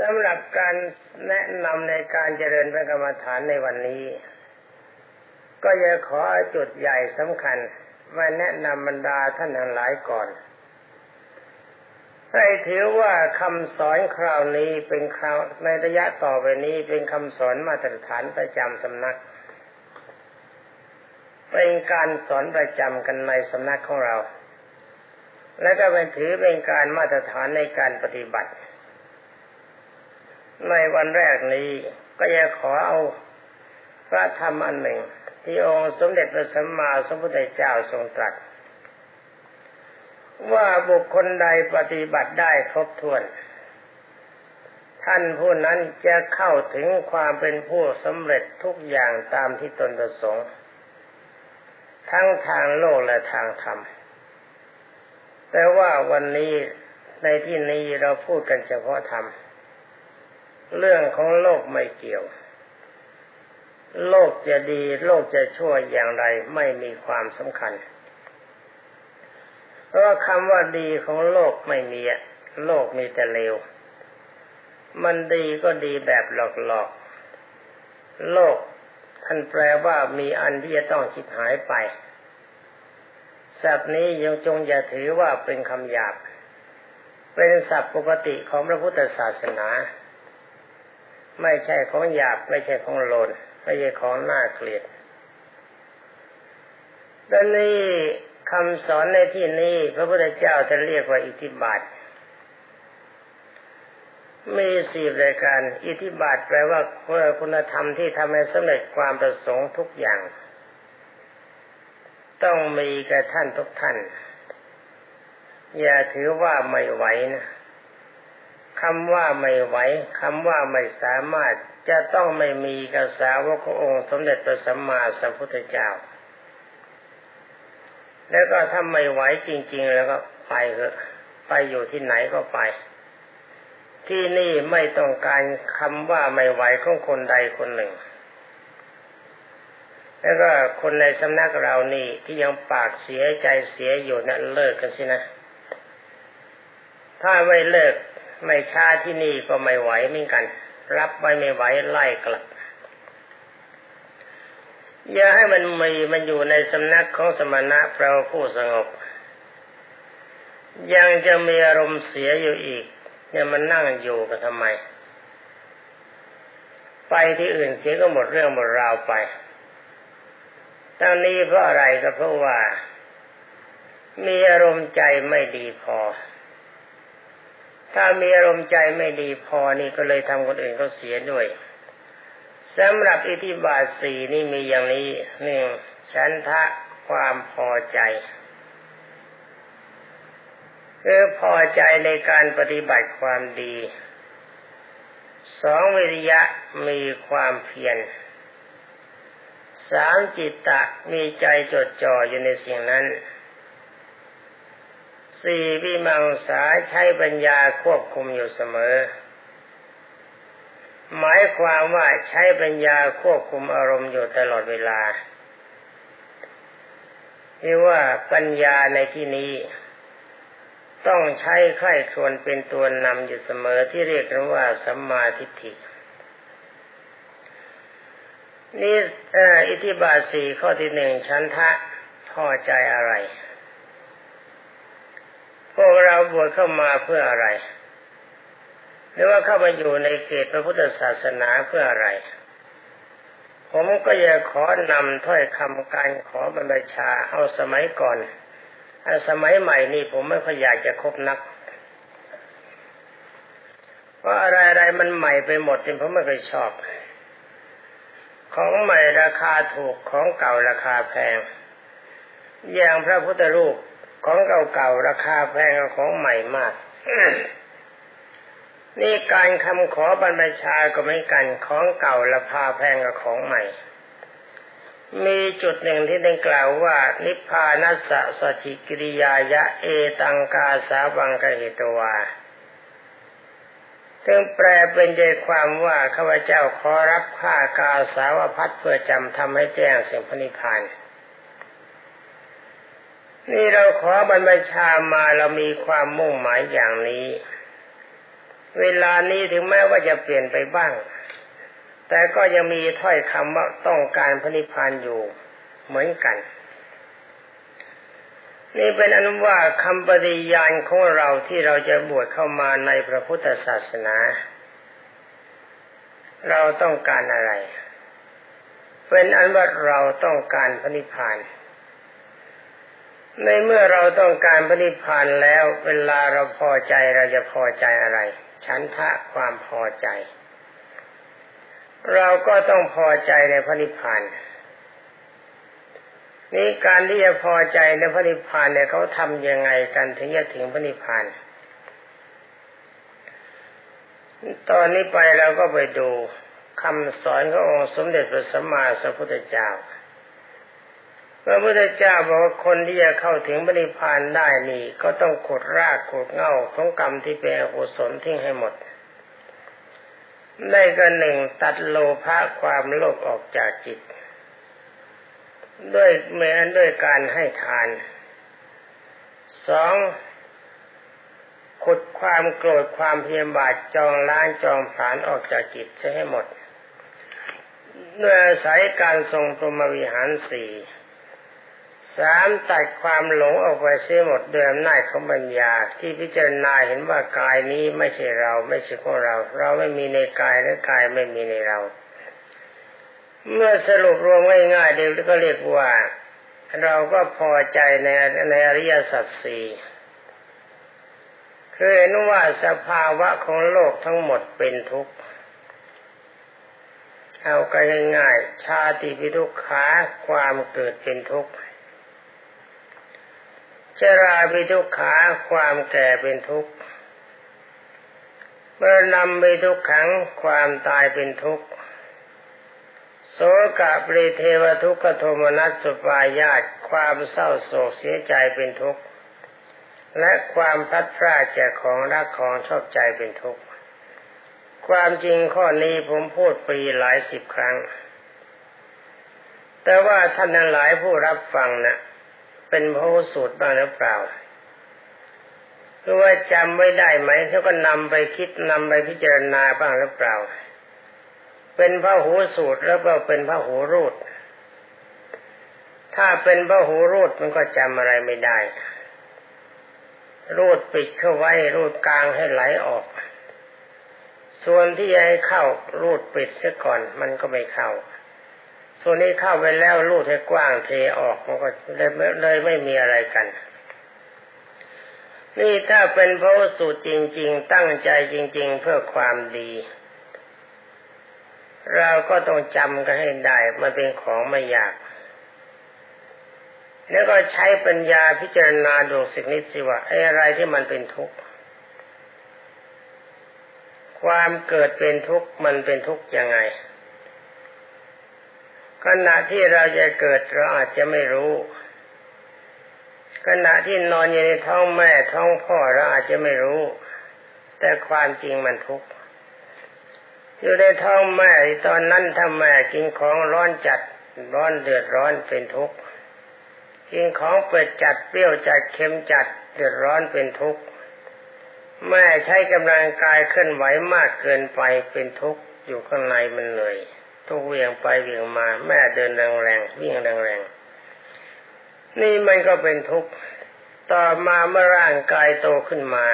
สำหรับการแนะนำในการเจริญพระกรรมฐานในวันนี้ ก็จะขอจุดใหญ่สำคัญมาแนะนำบรรดาท่านทั้งหลายก่อน ให้ถือว่าคำสอนคราวนี้เป็นคราวในระยะต่อไปนี้เป็นคำสอนมาตรฐานประจำสำนัก เป็นการสอนประจำกันในสำนักของเรา และก็เป็นถือเป็นการมาตรฐานในการปฏิบัติ ในวันแรกนี้ก็จะขอเอาพระธรรมอันหนึ่ง ที่องค์สมเด็จพระสัมมาสัมพุทธเจ้าทรงตรัส ว่าบุคคลใดปฏิบัติได้ครบถ้วน ท่านผู้นั้นจะเข้าถึงความเป็นผู้สำเร็จทุกอย่างตามที่ตนประสงค์ ทั้งทางโลกและทางธรรม แต่ว่าวันนี้ในที่นี้เราพูดกันเฉพาะธรรม เรื่องของโลกไม่เกี่ยว โลกจะดี โลกจะชั่วอย่างไรไม่มีความสำคัญ เพราะว่าคำว่าดีของโลกไม่มีโลกมีแต่เลว มันดีก็ดีแบบหลอกๆ โลกท่านแปลว่ามีอันที่จะต้องชิบหายไปศัพท์นี้ยังจงอย่าถือว่าเป็นคำหยาบ เป็นศัพท์ปกติของพระพุทธศาสนา ไม่ใช่ของหยาบ ไม่ใช่ของโลนไม่ใช่ของน่าเกลียดดังนี้คำสอนในที่นี้ พระพุทธเจ้าจะเรียกว่าอิทธิบาทมีสี่รายการ อิทธิบาทแปลว่าคุณธรรมที่ทำให้สำเร็จความประสงค์ทุกอย่าง ต้องมีแก่ท่านทุกท่าน อย่าถือว่าไม่ไหวนะ คำว่าไม่ไหวคำว่าไม่สามารถจะต้องไม่มีกระสาวกขององค์สมเด็จพระสัมมาสัมพุทธเจ้า แล้วก็ถ้าไม่ไหวจริง ๆ แล้วก็ไปเถอะไปอยู่ที่ไหนก็ไป ที่นี่ไม่ต้องการคำว่าไม่ไหวของคนใดคนหนึ่ง แล้วก็คนในสำนักเรานี่ที่ยังปากเสียใจเสียอยู่นะั้นเลิกกันสินะ ถ้าไม่เลิก ไม่ช้าที่นี่ก็ไม่ไหวเหมือนกัน รับไว้ไม่ไหวไล่กลับ อย่าให้มันมีมันอยู่ในสำนักของสมณะแปลว่าผู้สงบ ยังจะมีอารมณ์เสียอยู่อีก เนี่ยมันนั่งอยู่กันทำไม ไปที่อื่นเสียก็หมดเรื่องหมดราวไปตั้งนี้เพราะอะไรก็เพราะว่า มีอารมณ์ใจไม่ดีพอ ถ้ามีอารมณ์ใจไม่ดีพอนี่ก็เลยทำคนอื่นเขาเสียด้วยสำหรับอิทธิบาทสี่นี่มีอย่างนี้หนึ่งฉันทะความพอใจคือพอใจในการปฏิบัติความดีสองวิริยะมีความเพียรสามจิตตะมีใจจดจ่ออยู่ในสิ่งนั้น สี่วิมังสาใช้ปัญญาควบคุมอยู่เสมอ หมายความว่าใช้ปัญญาควบคุมอารมณ์อยู่ตลอดเวลาที่ว่าปัญญาในที่นี้ ต้องใช้ไข้ครวนเป็นตัวนำอยู่เสมอที่เรียกกันว่าสัมมาทิฏฐินี่อิทธิบาทสี่ข้อที่หนึ่งชั้นทะพอใจอะไร วกเราบวชเข้ามาเพื่ออะไร หรือว่าเข้ามาอยู่ในเขตพระพุทธศาสนาเพื่ออะไร ผมก็อยากขอนำถ้อยคำการขอบรรพชาเอาสมัยก่อนอสมัยใหม่นี่ผมไม่ค่อยอยากจะคบนัก เพราะอะไรอะไรมันใหม่ไปหมดจนผมไม่เคยชอบ ของใหม่ราคาถูกของเก่าราคาแพง อย่างพระพุทธรูป ของเก่าๆราคาแพงกว่าของใหม่มาก นี่การคำขอบรรพชาก็ไม่กันของเก่าละพาแพงกับของใหม่ มีจุดหนึ่งที่ได้กล่าวว่า นิพพานัสสะสจิกิริยายะเอตังกาสาวังกเหตวาซึ่งแปลเป็นใจความว่าข้าพเจ้าขอรับข้ากาสาวพัดเพื่อจำทำให้แจ้งสิ่งพระนิพพาน นี่เราขอบรรพชามาเรามีความมุ่งหมายอย่างนี้ เวลานี้ถึงแม้ว่าจะเปลี่ยนไปบ้าง แต่ก็ยังมีถ้อยคำว่าต้องการพระนิพพานอยู่เหมือนกัน นี่เป็นอนุว่าคำปฏิญาณของเราที่เราจะบวชเข้ามาในพระพุทธศาสนา เราต้องการอะไร เป็นอันว่าเราต้องการพระนิพพาน ในเมื่อเราต้องการพระนิพพานแล้ว เวลาเราพอใจเราจะพอใจอะไร ฉันทะความพอใจ เราก็ต้องพอใจในพระนิพพานนี่การที่จะพอใจในพระนิพพานเนี่ยเขาทำยังไงกันถึงจะถึงพระนิพพานตอนนี้ไปเราก็ไปดูคำสอนขององค์สมเด็จพระสัมมาสัมพุทธเจ้า พระพุทธเจ้าบอกว่าคนที่จะเข้าถึงบริพานได้นี่ ก็ต้องขุดรากขุดเง่าของกรรมที่เป็นอกุศลทิ้งให้หมด ได้ก็หนึ่งตัดโลภะความโลภออกจากจิต ด้วยเมื่อด้วยการให้ทานสองขุดความโกรธความเพียรบาทจองล้างจองผลานออกจากจิตใช้ให้หมด ด้วยอาศัยการทรงพรหมวิหารสี่ สามตัดความหลงออกไปเสียหมดเด้วยอำนาของปัญญา ที่พิจารณาเห็นว่ากายนี้ไม่ใช่เราไม่ใช่ของเรา เราไม่มีในกายและกายไม่มีในเรา เมื่อสรุปรวมง่ายๆเดียวก็เรียกว่า เราก็พอใจในในอริยสัจสี่คือเห็นว่าสภาวะของโลกทั้งหมดเป็นทุกข์เอากันง่ายๆชาติปิทุกขาความเกิดเป็นทุกข์ ชราเป็นทุกขาความแก่เป็นทุกข์เมื่อนำไปทุกขังความตายเป็นทุกข์โสกะปริเทวทุกขโทมนัสสุปายาตความเศร้าโศกเสียใจเป็นทุกข์และความพัดพลาดจากของรักของชอบใจเป็นทุกข์ความจริงข้อนี้ผมพูดปีหลายสิบครั้ง แต่ว่าท่านทั้งหลายผู้รับฟังนะ่ะ เป็นพระสูตรบ้างหรือเปล่าหรือว่าจำไว้ได้ไหมเขาก็นำไปคิดนำไปพิจารณาบ้างหรือเปล่า เป็นพระหูสูตรแล้วก็เป็นพระหูรูดถ้าเป็นพระหูรูดมันก็จำอะไรไม่ได้ รูดปิดเข้าไว้รูดกลางให้ไหลออก ส่วนที่ให้เข้ารูดปิดเสียก่อนมันก็ไม่เข้า ส่วนนี้เข้าไปแล้วลูดให้กว้างเทออกมันก็เลยเลยไม่มีอะไรกัน นี่ถ้าเป็นพระสูตรจริง ๆ ตั้งใจจริง ๆ เพื่อความดี เราก็ต้องจำกันให้ได้มันเป็นของไม่ยาก แล้วก็ใช้ปัญญาพิจารณาดวงสิ่งนี้สิว่าไอ้อะไรที่มันเป็นทุกข์ความเกิดเป็นทุกข์มันเป็นทุกข์ยังไง ขณะที่เราจะเกิดเราอาจจะไม่รู้ ขณะที่นอนอยู่ในท้องแม่ท้องพ่อเราอาจจะไม่รู้ แต่ความจริงมันทุกข์อยู่ในท้องแม่ตอนนั้นถ้าแม่กินของร้อนจัดร้อนเดือดร้อนเป็นทุกข์กินของเปิดจัดเปรี้ยวจัดเค็มจัดเดือดร้อนเป็นทุกข์แม่ใช้กำลังกายเคลื่อนไหวมากเกินไปเป็นทุกข์อยู่ข้างในมันเห นื่อยทุกเวียงไปเวียงมา แม่เดินแรงแรงวิ่งแรงแรงนี่มันก็เป็นทุกข์ต่อมาเมื่อร่างกายโตขึ้นมา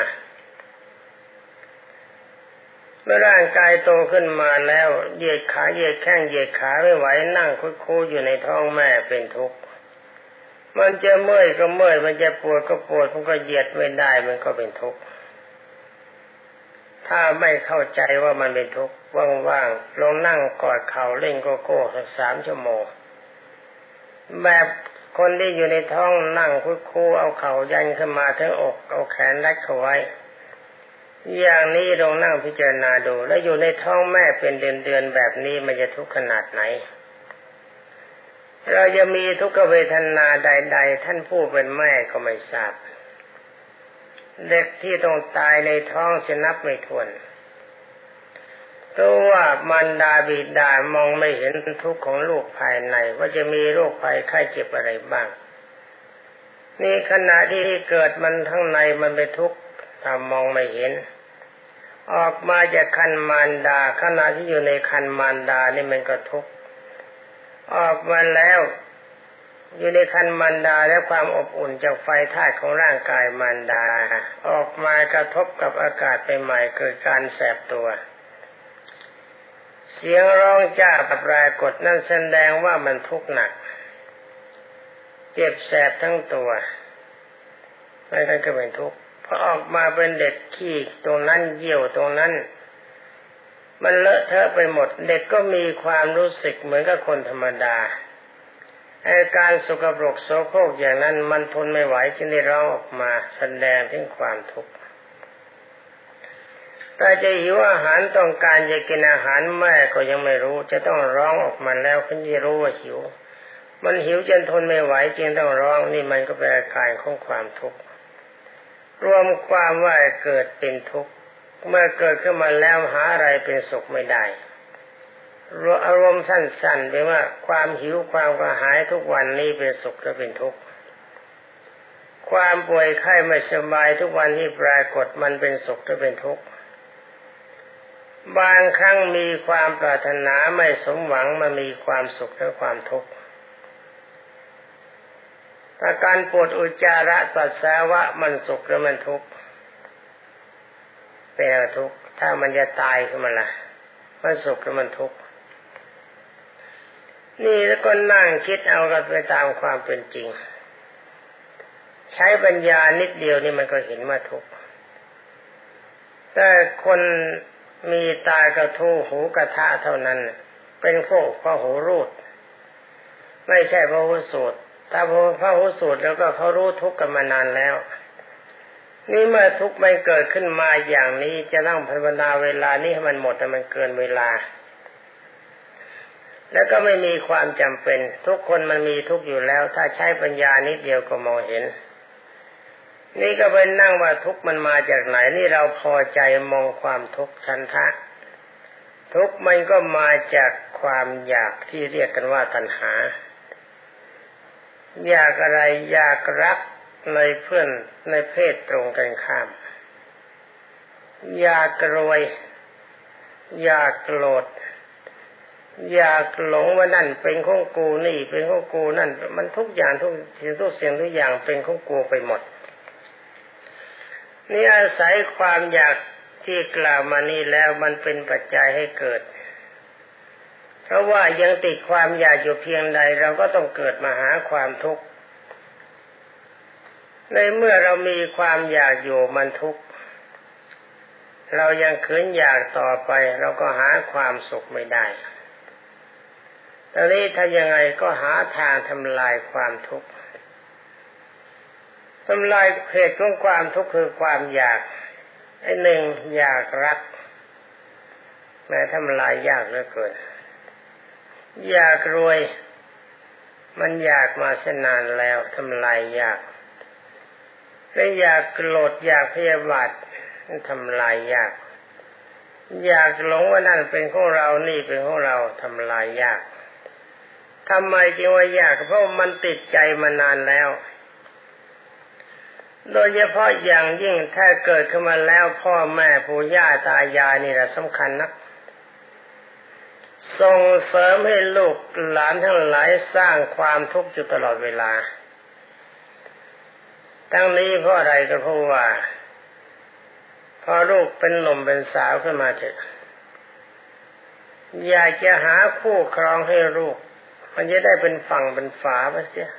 เมื่อร่างกายโตขึ้นมาแล้วเหยียดขาเหยียดแข้งเหยียดขาไม่ไหวนั่งคุดคูอยู่ในท้องแม่เป็นทุกข์มันจะเมื่อยก็เมื่อยมันจะปวดก็ปวดมันก็เหยียดไม่ได้มันก็เป็นทุกข์ ถ้าไม่เข้าใจว่ามันเป็นทุกข์ว่างๆลงนั่งกอดเข่าเล่นโกโก้สักสามชั่วโมงแบบคนที่อยู่ในท้องนั่งคุยคูเอาเข่ายันขึ้นมาทั้งอก เอาแขนรัดเข้าไว้ อย่างนี้ลองนั่งพิจารณาดู แล้วอยู่ในท้องแม่เป็นเดือนๆแบบนี้มันจะทุกข์ขนาดไหน เราจะมีทุกขเวทนาใด ๆ ท่านผู้เป็นแม่ก็ไม่ทราบ เด็กที่ต้องตายในท้องจะนับไม่ถ้วนเพราะว่ามันดาบิดามองไม่เห็นทุกข์ของลูกภายใน ว่าจะมีโรคภัยไข้เจ็บอะไรบ้าง นี่ขณะที่เกิดมันทั้งในมันเป็นทุกข์ทำมองไม่เห็น ออกมาจากคันมารดาขณะที่อยู่ในคันมารดานี่มันก็ทุกข์ออกมาแล้ว อยู่ในคันมารดาและความอบอุ่นจากไฟธาตุของร่างกายมารดา ออกมากระทบกับอากาศไปใหม่เกิดการแสบตัว เสียงร้องจ้าปรากฏนั่นแสดงว่ามันทุกข์หนัก เจ็บแสบทั้งตัวไม่กันก็เป็นทุกข์พอออกมาเป็นเด็กขี้ตรงนั้นเยี่ยวตรงนั้น มันเลอะเทอะไปหมด เด็กก็มีความรู้สึกเหมือนกับคนธรรมดา อาการสกปรกโสโครกอย่างนั้นมันทนไม่ไหวจึงได้ร้องออกมาแสดงถึงความทุกข์ถ้าจะหิวอาหารต้องการจะกินอาหารแม่ก็ยังไม่รู้ จะต้องร้องออกมาแล้วเพิ่งจะรู้ว่าหิว มันหิวจนทนไม่ไหวจึงต้องร้องนี่มันก็เป็นอาการของความทุกข์รวมความว่าเกิดเป็นทุกข์เมื่อเกิดขึ้นมาแล้วหาอะไรเป็นสุขไม่ได้ อารมณ์สั้นๆเป็นว่าความหิวความกระหายทุกวันนี้เป็นสุขหรือเป็นทุกข์ความป่วยไข้ไม่สบายทุกวันที่ปรากฏมันเป็นสุขหรือเป็นทุกข์บางครั้งมีความปรารถนาไม่สมหวังมันมีความสุขและความทุกข์อาการปวดอุจจาระปัสสาวะมันสุขหรือมันทุกข์เป็นทุกข์ถ้ามันจะตายขึ้นมาละมันสุขหรือมันทุกข์ นี่แล้วก็นั่งคิดเอากันไปตามความเป็นจริง ใช้ปัญญานิดเดียวนี่มันก็เห็นว่าทุกข์แต่คนมีตากระทูหูกระทะเท่านั้น เป็นพวกพระหูรูด ไม่ใช่พระหูสูตรถ้าพระหูสูตรแล้วก็เขารู้ทุกข์กันมานานแล้ว นี่เมื่อทุกข์ไม่เกิดขึ้นมาอย่างนี้จะต้องภาวนาเวลานี้ให้มันหมดแต่มันเกินเวลา แล้วก็ไม่มีความจำเป็น ทุกคนมันมีทุกอยู่แล้ว ถ้าใช้ปัญญานิดเดียวก็มองเห็น นี่ก็เป็นนั่งว่าทุกมันมาจากไหนนี่เราพอใจมองความทุกข์ชันทะ ทุกมันก็มาจากความอยากที่เรียกกันว่าตัณหา อยากอะไรอยากรักในเพื่อนในเพศตรงกันข้าม อยากรวย อยากโกรธ อยากหลงว่านั่นเป็นของกูนี่เป็นของกูนั่น มันทุกอย่างทุกสิ่งทุกเสียงทุกอย่างเป็นของกูไปหมด นี่อาศัยความอยากที่กล่าวมานี้แล้วมันเป็นปัจจัยให้เกิด เพราะว่ายังติดความอยากอยู่เพียงใดเราก็ต้องเกิดมาหาความทุกข์ ในเมื่อเรามีความอยากอยู่มันทุกข์ เรายังขืนอยากต่อไป เราก็หาความสุขไม่ได้ ตอนนี้ถ้ายังไงก็หาทางทำลายความทุกข์ทำลายเหตุของความทุกข์คือความอยากไอ้หนึ่งอยากรักแม้ทำลายยากเหลือเกินอยากรวย มันอยากมาเสนานแล้วทำลายยากและอยากโกรธอยากพยาบาททำลายยาก อยากหลงว่านั่นเป็นของเรานี่เป็นของเราทำลายยาก ทำไมจึงว่ายากเพราะมันติดใจมานานแล้ว โดยเฉพาะอย่างยิ่งถ้าเกิดขึ้นมาแล้วพ่อแม่ปู่ย่าตายายนี่แหละสำคัญนักส่งเสริมให้ลูกหลานทั้งหลายสร้างความทุกข์อยู่ตลอดเวลา ทั้งนี้เพราะอะไรก็เพราะว่า พอลูกเป็นหนุ่มเป็นสาวขึ้นมาเถอะอยากจะหาคู่ครองให้ลูก มันจะได้เป็นฝั่งเป็นฝาไปเสีย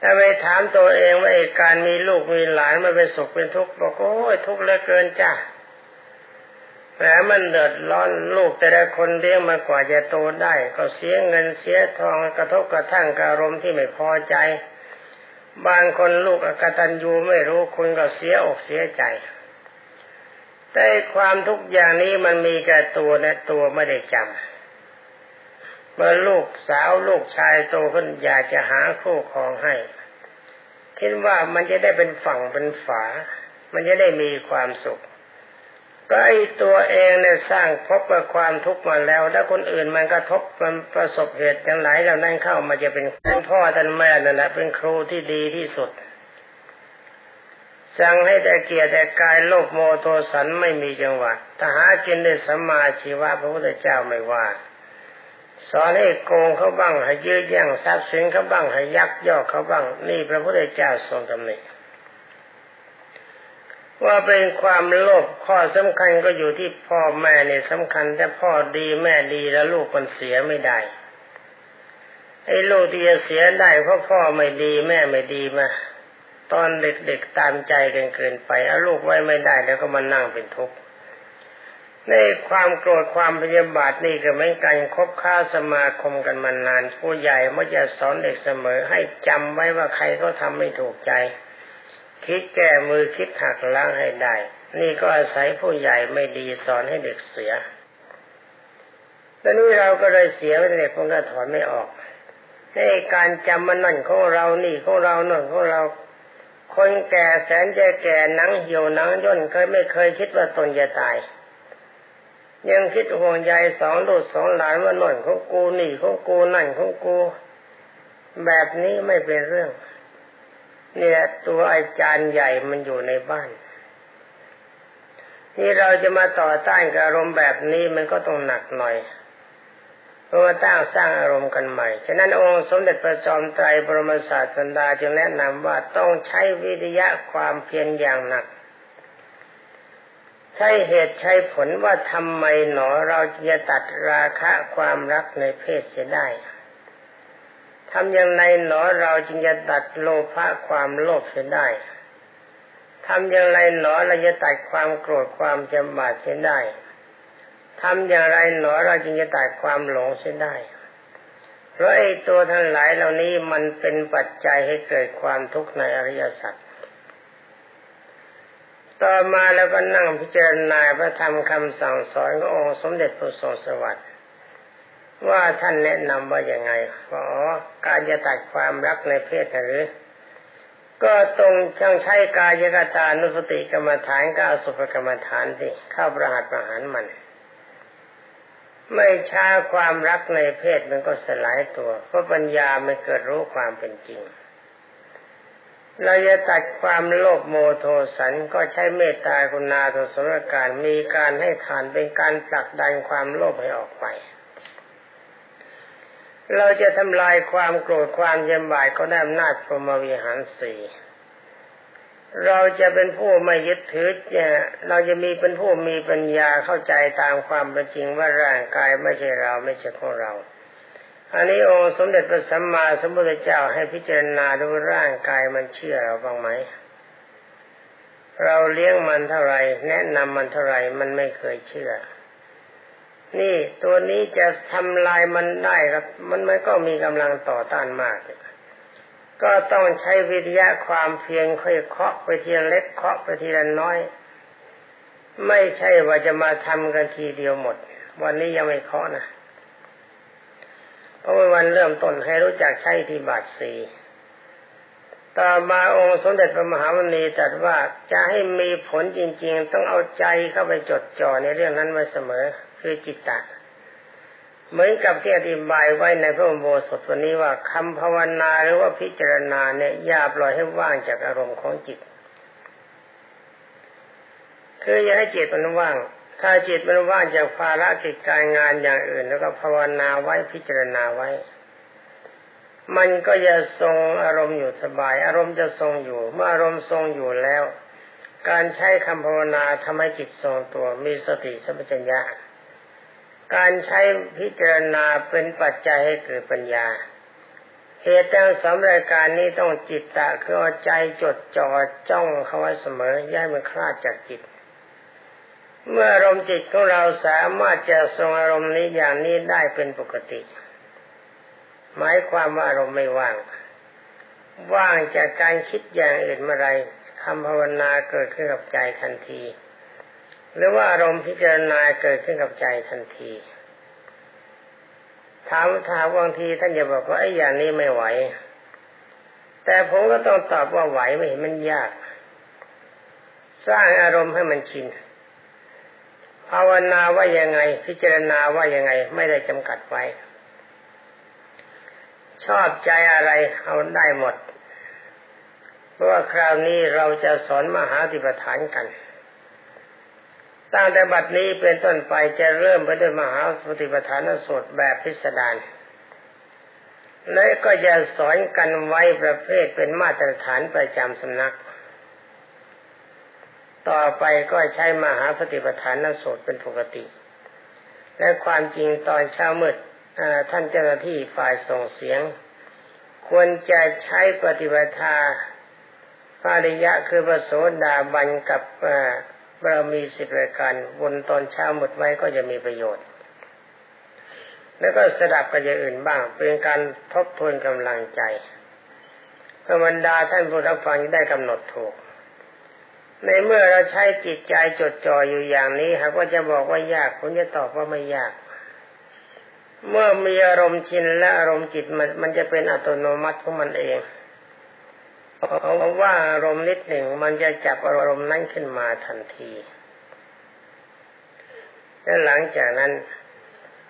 ถ้าไปถามตัวเองว่าการมีลูกมีหลานมันเป็นสุขเป็นทุกข์บอกโอ้ยทุกข์เหลือเกินจ้าแหมมันเดือดร้อนลูกแต่ละคนเลี้ยงมากว่าจะโตได้ ก็เสียเงินเสียทองกระทบกระทั่งอารมณ์ที่ไม่พอใจ บางคนลูกอกตันยูไม่รู้คุณก็เสียอกเสียใจ แต่ความทุกอย่างนี้มันมีแก่ตัวนะตัวไม่ได้จำ เมื่อลูกสาวลูกชายโตขึ้นอยากจะหาคู่ครองให้ คิดว่ามันจะได้เป็นฝั่งเป็นฝา มันจะได้มีความสุขก็ไอตัวเองเนี่ยสร้างพบกับความทุกข์มาแล้ว แล้วคนอื่นมันกระทบมันประสบเหตุอย่างไรเหล่านั้นเข้ามาจะเป็นท่านพ่อท่านแม่นั่นแหละเป็นครูที่ดีที่สุด สั่งให้แต่เกียรติแต่กายโลภโมโทสันไม่มีจังหวะถ้าหากินได้สัมมาชีวะพระพุทธเจ้าไม่ว่า สอนให้โกงเขาบ้างให้ยื้อแย่งทรัพย์สินเขาบ้างให้ยักยอกเขาบ้าง นี่พระพุทธเจ้าทรงตำหนิว่าเป็นความโลภข้อสำคัญก็อยู่ที่พ่อแม่เนี่ยสำคัญแต่พ่อดีแม่ดีแล้วลูกมันเสียไม่ได้ไอ้ลูกที่จะเสียได้เพราะพ่อไม่ดีแม่ไม่ดีมา ตอนเด็กๆตามใจกันเกินไปเอาลูกไว้ไม่ได้แล้วก็มานั่งเป็นทุกข์ ในความโกรธความพยาบาทนี่ก็เหมือนกันคบค้าสมาคมกันมานาน ผู้ใหญ่มักจะสอนเด็กเสมอ ให้จำไว้ว่าใครก็ทำไม่ถูกใจ คิดแก้มือคิดหักล้างให้ได้ นี่ก็อาศัยผู้ใหญ่ไม่ดีสอนให้เด็กเสียแล้วนี้เราก็เลยเสียไปเด็กมันก็ถอนไม่ออกในการจำมันนั่นของเรานี่ของเรานั่นของเรา คนแก่แสนจะแก่หนังเหี่ยวหนังย่นเคยไม่เคยคิดว่าตนจะตาย ยังคิดห่วงใยสองลูกสองหลานว่าน่นของกูนี่ของกูนั่นของกู แบบนี้ไม่เป็นเรื่อง เนี่ยตัวอาจารย์ใหญ่มันอยู่ในบ้าน นี่เราจะมาต่อต้านกับอารมณ์แบบนี้มันก็ต้องหนักหน่อยเพื่อตั้งสร้างอารมณ์กันใหม่ ฉะนั้นองค์สมเด็จพระจอมไตรบรมศาสดาจึงแนะนำว่าต้องใช้วิทยะความเพียรอย่างหนัก ใช้เหตุใช้ผลว่าทำไมหนอเราจะตัดราคะความรักในเพศเสียได้ทำอย่างไรหนอเราจึงจะตัดโลภะความโลภเสียได้ทำอย่างไรหนอเราจะตัดความโกรธความจำบาดเสียได้ทำอย่างไรหนอเราจึงจะตัดความหลงเสียได้ เพราะไอ้ตัวทั้งหลายเหล่านี้มันเป็นปัจจัยให้เกิดความทุกข์ในอริยสัจ ต่อมาแล้วก็นั่งพิจารณาพระธรรมคำสั่งสอนขององค์สมเด็จพระทรงสวัสดิ์ว่าท่านแนะนำว่าอย่างไงอ๋อการจะตัดความรักในเพศหรือ ก็ตรงช่างใช้กายกตานุสติกรรมฐานก้าสุภกรรมฐานที่เข้าประหัตประหารมัน ไม่ช้าความรักในเพศมันก็สลายตัว เพราะปัญญาไม่เกิดรู้ความเป็นจริง เราจะตัดความโลภโมโทสันก็ใช้เมตตาคุณาทศรการมีการให้ทานเป็นการผลักดันความโลภให้ออกไป เราจะทำลายความโกรธความเย็นบ่ายก็ได้อำนาจพรหมวิหารสี่เราจะเป็นผู้ไม่ยึดถือเราจะมีเป็นผู้มีปัญญาเข้าใจตามความเป็นจริงว่าร่างกายไม่ใช่เราไม่ใช่ของเรา อันนี้องค์สมเด็จพระสัมมาสัมพุทธเจ้าให้พิจารณาดูร่างกายมันเชื่อเราบ้างไหม เราเลี้ยงมันเท่าไรแนะนำมันเท่าไรมันไม่เคยเชื่อ นี่ตัวนี้จะทำลายมันได้ครับมันไม่ก็มีกำลังต่อต้านมาก ก็ต้องใช้วิทยาความเพียรค่อยเคาะไปทีละเล็กเคาะไปทีละน้อย ไม่ใช่ว่าจะมาทำกันทีเดียวหมด วันนี้ยังไม่เคาะนะ เพราะวันเริ่มต้นให้รู้จักใช้ที่บาทสีต่อมาองค์สมเด็จพระมหาวณีตรัสว่าจะให้มีผลจริง ๆ ต้องเอาใจเข้าไปจดจ่อในเรื่องนั้นไว้เสมอ คือจิตตะเหมือนกับที่อธิบายไว้ในพระโบสถวันนี้ว่าคำภาวนาหรือว่าพิจารณาเนี่ยอย่าปล่อยให้ว่างจากอารมณ์ของจิต คืออย่าให้จิตมันว่าง ถ้าจิตมันว่างจากภาระกิจการงานอย่างอื่น แล้วก็ภาวนาไว้พิจารณาไว้ มันก็จะทรงอารมณ์อยู่สบาย อารมณ์จะทรงอยู่ เมื่ออารมณ์ทรงอยู่แล้ว การใช้คำภาวนาทำให้จิตทรงตัวมีสติสัมปชัญญะการใช้พิจารณาเป็นปัจจัยให้เกิดปัญญา เหตุแต่สำรายการนี้ต้องจิตตะคือเอาใจจดจ่อจ้องเขาไว้เสมอย่ามันคลาดจากจิต เมื่ออารมณ์จิตของเราสามารถจะทรงอารมณ์นี้อย่างนี้ได้เป็นปกติ หมายความว่าอารมณ์ไม่ว่าง ว่างจากการคิดอย่างอื่นเมื่อไรคำภาวนาเกิดขึ้นกับใจทันที หรือว่าอารมณ์พิจารณาเกิดขึ้นกับใจทันทีถามถามบางทีท่านจะบอกว่าไอ้อย่างนี้ไม่ไหว แต่ผมก็ต้องตอบว่าไหวไม่เห็นมันยาก สร้างอารมณ์ให้มันชิน ภาวนาว่ายังไง พิจารณาว่ายังไง ไม่ได้จำกัดไว้ ชอบใจอะไรเอาได้หมดบราะว่าคราวนี้เราจะสอนมหาติปฐานกันตั้งแต่บัดนี้เป็นต้นไปจะเริ่มไปด้วยมหาปฏิปทานสูตรแบบพิสดาร และก็จะสอนกันไว้ประเภทเป็นมาตรฐานประจำสำนัก ต่อไปก็ใช้มหาปฏิปทานนสูตรเป็นปกติ และความจริงตอนเช้ามืดท่านเจ้าหน้าที่ฝ่ายส่งเสียง ควรจะใช้ปฏิบัติภาริยะคือประโสดาบันกับบารมีสิบรายการบนตอนเช้าหมดไว้ก็จะมีประโยชน์ แล้วก็สดับกับอย่างอื่นบ้าง เป็นการทบทวนกำลังใจเพื่อบรรดาท่านผู้รับฟังได้กำหนดถูก ในเมื่อเราใช้จิตใจจดจ่ออยู่อย่างนี้หากว่าจะบอกว่ายากผมจะตอบว่าไม่ยาก เมื่อมีอารมณ์ชินและอารมณ์จิตมันมันจะเป็นอัตโนมัติของมันเองเพราะว่าอารมณ์นิดหนึ่งมันจะจับอารมณ์นั้นขึ้นมาทันที และหลังจากนั้น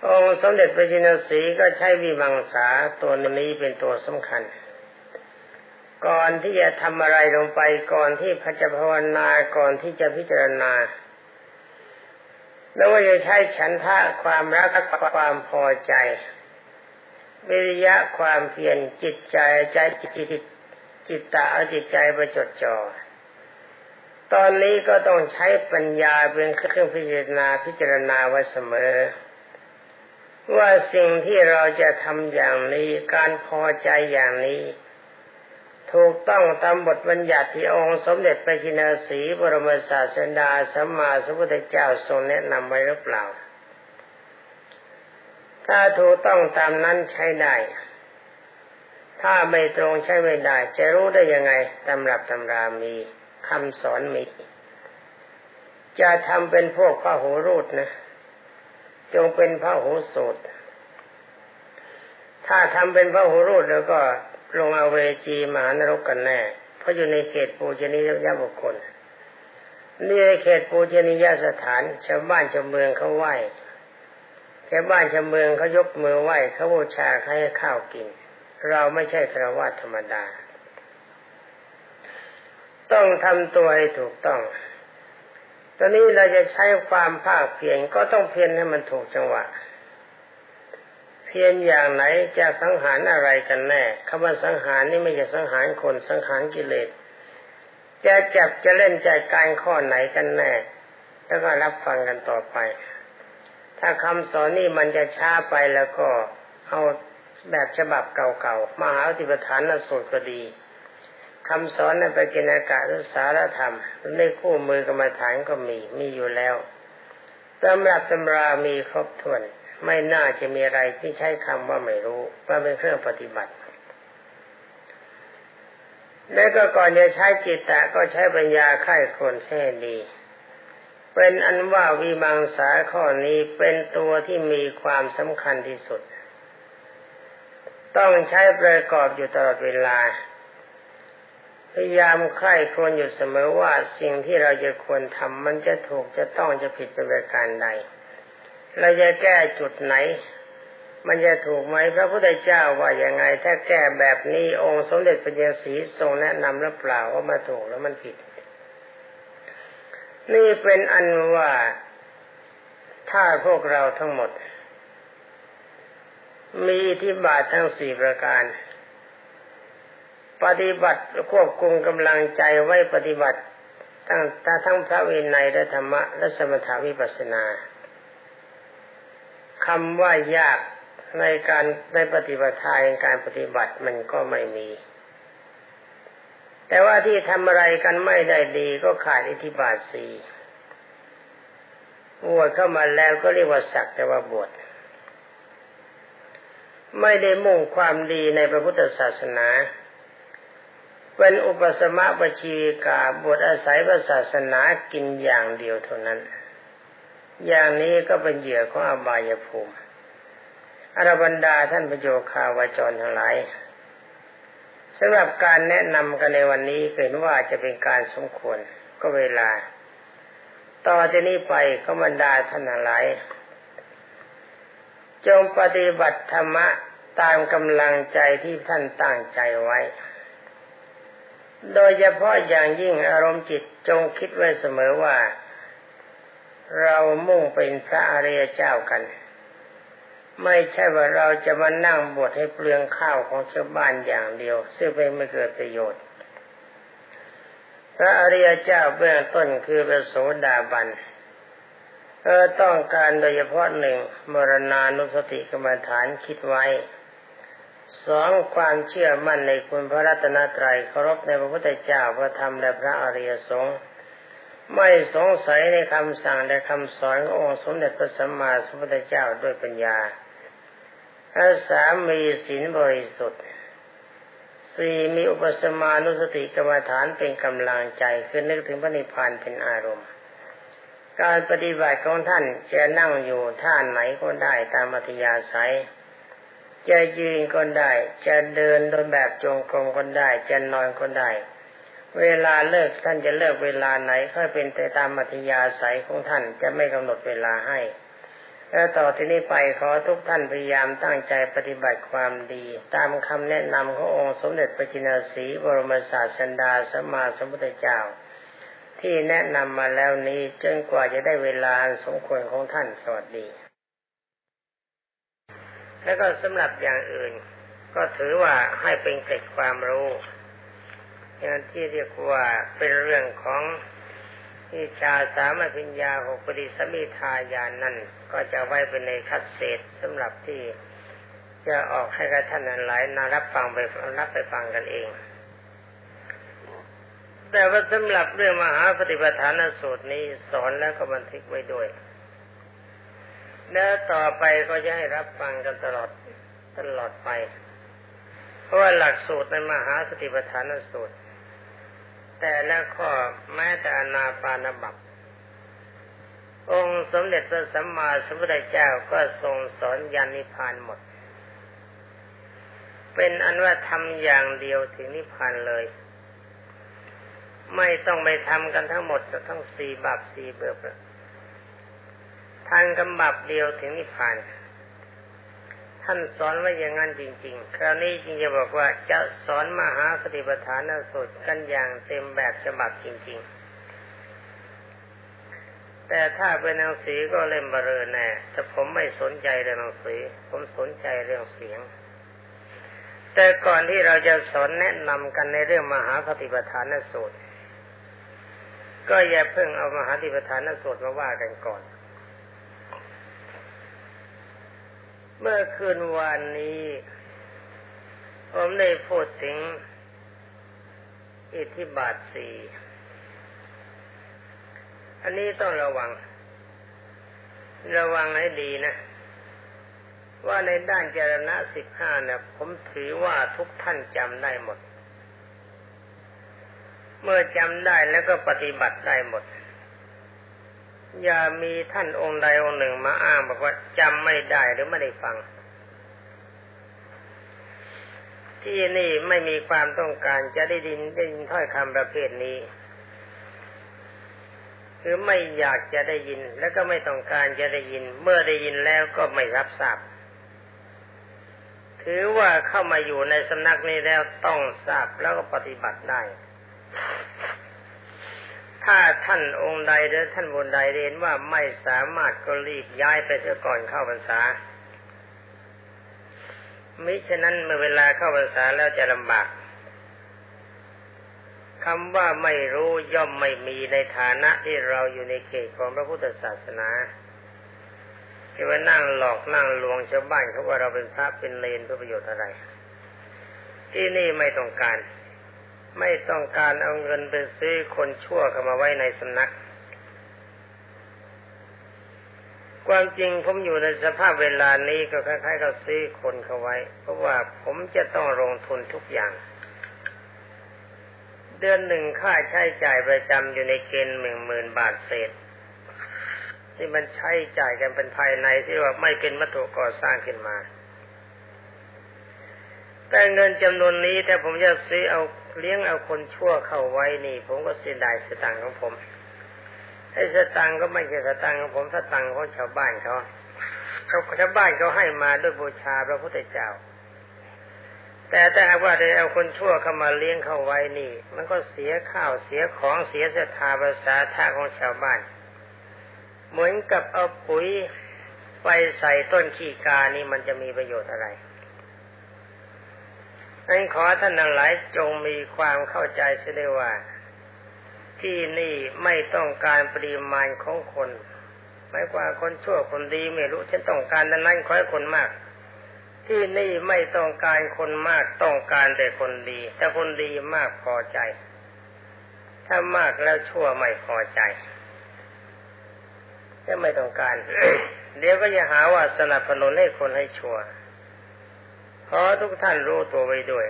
องค์สมเด็จพระจินสีก็ใช้วิมังสาตัวนี้เป็นตัวสำคัญ ก่อนที่จะทำอะไรลงไปก่อนที่พระจะภาวนาก่อนที่จะพิจารณา แล้วว่าจะใช้ฉันทะความรักความพอใจ วิริยะความเพียรจิตใจใจจิตจิตตาเอาจิตใจไปจดจอ่อตอนนี้ก็ต้องใช้ปัญญาเป็นเครื่องพิจารณาพิจารณาไว้เสมอ ว่าสิ่งที่เราจะทำอย่างนี้การพอใจอย่างนี้ ถูกต้องตามบทบัญญัติที่องค์สมเด็จพระจินสีบรมศาสดาสัมมาสัมพุทธเจ้าทรงแนะนำไว้หรือเปล่า ถ้าถูกต้องตามนั้นใช้ได้ ถ้าไม่ตรงใช้ไม่ได้ จะรู้ได้ยังไงตำรับตำรามีคำสอนมี จะทำเป็นพวกพระหูรูดนะ จงเป็นพระหูสูตรถ้าทำเป็นพระหูรูดแล้วก็ ลงอเวจีมหานรกกันแน่ เพราะอยู่ในเขตปูชนียบุคคลนี่ในเขตปูชนียสถานชาวบ้านชาวเมืองเขาไหว้ชาวบ้านชาวเมืองเขายกมือไหว้เขาบูชาให้ข้าวกิน เราไม่ใช่ครวญธรรมดา ต้องทำตัวให้ถูกต้อง ตอนนี้เราจะใช้ความภาคเพียรก็ต้องเพียรให้มันถูกจังหวะ พียรอย่างไหนจะสังหารอะไรกันแน่คำว่าสังหารนี่ไม่ใช่สังหารคนสังหารกิเลสจะจับจะเล่นใจการข้อไหนกันแน่ แล้วก็รับฟังกันต่อไป ถ้าคำสอนนี่มันจะช้าไปแล้วก็เอาแบบฉบับเก่าๆมหาติปฐานสูตรก็ดีคำสอนในปกิณากะหรือสารธรรมในคู่มือกรรมฐานก็มีมีอยู่แล้วตำรับตำรามีครบถ้วน ไม่น่าจะมีอะไรที่ใช้คำว่าไม่รู้ ว่าเป็นเครื่องปฏิบัติ และก็ก่อนจะใช้จิตตะก็ใช้ปัญญาค่ายคนแค่ดี เป็นอันว่าวิมังสาข้อนี้เป็นตัวที่มีความสำคัญที่สุด ต้องใช้ประกอบอยู่ตลอดเวลา พยายามใคร่ครวญอยู่เสมอว่าสิ่งที่เราจะควรทำมันจะถูกจะต้องจะผิดเป็นประการใด เราจะแก้จุดไหน มันจะถูกไหมพระพุทธเจ้าว่าอย่างไง ถ้าแก้แบบนี้องค์สมเด็จพระเจ้าสีทรงแนะนำหรือเปล่าว่ามาถูกแล้วมันผิด นี่เป็นอันว่าถ้าพวกเราทั้งหมด มีที่บาททั้งสี่ประการ ปฏิบัติควบคุมกำลังใจไว้ปฏิบัติทั้งทั้งพระวินัยและธรรมะและสมถาวิปัสสนา คำว่ายากในการในปฏิบัติทายการปฏิบัติมันก็ไม่มี แต่ว่าที่ทำอะไรกันไม่ได้ดีก็ขาดอิทธิบาทสี่บวชเข้ามาแล้วก็เรียกว่าสักแต่ว่าบวชไม่ได้มุ่งความดีในพระพุทธศาสนาเป็นอุปสมะปชีกาบทอาศัยพระศาสนากินอย่างเดียวเท่านั้น อย่างนี้ก็เป็นเหยื่อของอบายภูมิอรบันดาท่านประโยคาวาจรทั้งหลายสำหรับการแนะนำกันในวันนี้เป็นว่าจะเป็นการสมควรก็เวลา ต่อจากนี้ไปก็บรรดาท่านทั้งหลายจงปฏิบัติธรรมะตามกำลังใจที่ท่านตั้งใจไว้ โดยเฉพาะอย่างยิ่งอารมณ์จิตจงคิดไว้เสมอว่า เรามุ่งเป็นพระอริยเจ้ากัน ไม่ใช่ว่าเราจะมานั่งบวชให้เปลืองข้าวของชาวบ้านอย่างเดียว ซึ่งเป็นไม่เกิดประโยชน์ พระอริยเจ้าเบื้องต้นคือพระโสดาบันเออต้องการโดยเฉพาะหนึ่งมรณานุสติกรรมฐานคิดไว้สองความเชื่อมั่นในคุณพระรัตนตรัยเคารพในพระพุทธเจ้าพระธรรมและพระอริยสงฆ์ ไม่สงสัยในคำสั่งและคำสอนขององค์สมเด็จพระสัมมาสัมพุทธเจ้าด้วยปัญญาอัสามีศีลบริสุทธิ์สี่มีอุปสมานุสติกรรมฐานเป็นกำลังใจคือนึกถึงพระนิพพานเป็นอารมณ์ การปฏิบัติของท่านจะนั่งอยู่ท่าไหนก็ได้ตามอัธยาศัย จะยืนก็ได้ จะเดินโดยแบบจงกรมก็ได้ จะนอนก็ได้ เวลาเลิกท่านจะเลิกเวลาไหนค่อยเป็นไปตามมัธยาศัยของท่านจะไม่กำหนดเวลาให้แล้วต่อที่นี้ไปขอทุกท่านพยายามตั้งใจปฏิบัติความดี ตามคำแนะนำขององค์สมเด็จพระจินสีบรมศาสดาสัมมาสัมพุทธเจ้า ที่แนะนำมาแล้วนี้จนกว่าจะได้เวลาสมควรของท่านสวัสดี แล้วก็สำหรับอย่างอื่น ก็ถือว่าให้เป็นเกร็ดความรู้ ที่เรียกว่าเป็นเรื่องของวิชาสามัญญาหกปฏิสมิทายานนั่นก็จะไว้เป็นในคัดเศษสำหรับที่จะออกให้กับท่านหลายนารับฟังไปรับไปฟังกันเอง แต่ว่าสำหรับเรื่องมหาปฏิปทานสูตรนี้สอนแล้วก็บันทึกไว้ด้วย แล้วต่อไปก็จะให้รับฟังกันตลอดตลอดไป เพราะว่าหลักสูตรในมหาสติปัฏฐานสูตร แต่และข้อแม้แต่อนาปานบัพองค์สมเด็จพระสัมมาสัมพุทธเจ้าก็ทรงสอนยานิพานหมด เป็นอันว่าทำอย่างเดียวถึงนิพานเลย ไม่ต้องไปทำกันทั้งหมดทั้งสี่บาปสี่เบือทางกำบับเดียวถึงนิพพาน ท่านสอนไว้อย่างนั้นจริง ๆ คราวนี้จริงจะบอกว่าจะสอนมหาสติปัฏฐานสูตรกันอย่างเต็มแบบฉบับจริง ๆ แต่ถ้าเป็นหนังสือก็เล่มเบรอแน่แต่ผมไม่สนใจเรื่องหนังสือ ผมสนใจเรื่องเสียง แต่ก่อนที่เราจะสอนแนะนำกันในเรื่องมหาปฏิปทานสูตร ก็อย่าเพิ่งเอามหาปฏิปทานสูตรมาว่ากันก่อน เมื่อคืนวานนี้ ผมได้พูดถึง อิทธิบาทสี่อันนี้ต้องระวัง ระวังให้ดีนะ ว่าในด้านเจรณะสิบห้าเนี่ยผมถือว่าทุกท่านจำได้หมด เมื่อจำได้แล้วก็ปฏิบัติได้หมด อย่ามีท่านองค์ใดองค์หนึ่งมาอ้างบอกว่าจำไม่ได้หรือไม่ได้ฟัง ที่นี่ไม่มีความต้องการจะได้ดินได้ยินถ้อยคำประเภทนี้คือไม่อยากจะได้ยิน แล้วก็ไม่ต้องการจะได้ยิน เมื่อได้ยินแล้วก็ไม่รับทราบถือว่าเข้ามาอยู่ในสำนักนี้แล้วต้องทราบแล้วก็ปฏิบัติได้ ถ้าท่านองค์ใดหรือท่านบนใดเรียนว่าไม่สามารถก็รีบย้ายไปเสียก่อนเข้าพรรษา มิฉะนั้นเมื่อเวลาเข้าพรรษาแล้วจะลำบากคำว่าไม่รู้ย่อมไม่มีในฐานะที่เราอยู่ในเขตของพระพุทธศาสนาจะว่านั่งหลอกนั่งลวงชาวบ้านเขาว่าเราเป็นพระเป็นเลนเพื่อประโยชน์อะไร ที่นี่ไม่ต้องการ ไม่ต้องการเอาเงินไปซื้อคนชั่วเข้ามาไว้ในสำนัก ความจริงผมอยู่ในสภาพเวลานี้ก็คล้ายๆกับซื้อคนเข้าไว้ เพราะว่าผมจะต้องลงทุนทุกอย่าง เดือนหนึ่งค่าใช้จ่ายประจำอยู่ในเกณฑ์หนึ่งหมื่นบาทเศษที่มันใช้จ่ายกันเป็นภายในที่ว่าไม่เป็นวัตถุก่อสร้างขึ้นมา แต่เงินจำนวนนี้แต่ผมจะซื้อเอา เลี้ยงเอาคนชั่วเข้าไว้นี่ ผมก็เสียดายสตังของผมไอ้สตังก็ไม่ใช่สตังของผมสตังของชาวบ้านเขาเขาชาวบ้านเขาให้มาด้วยบูชาพระพุทธเจ้า แต่ถ้าหากว่าได้เอาคนชั่วเข้ามาเลี้ยงเข้าไว้นี่ มันก็เสียข้าวเสียของเสียศรัทธาภาษาท่าของชาวบ้าน เหมือนกับเอาปุ๋ยไปใส่ต้นขี้กานี่มันจะมีประโยชน์อะไร นั้นขอท่านทั้งหลายจงมีความเข้าใจเสียได้ว่า ที่นี่ไม่ต้องการปริมาณของคนไม่ว่าคนชั่วคนดีไม่รู้ฉันต้องการนั้นขอให้คนมาก ที่นี่ไม่ต้องการคนมากต้องการแต่คนดีถ้าคนดีมากพอใจ ถ้ามากแล้วชั่วไม่พอใจจะไม่ต้องการ เดี๋ยวก็จะหาว่าสนับสนุนให้คนให้ชั่ว อทุกท่านรู้ตัวไว้ด้วย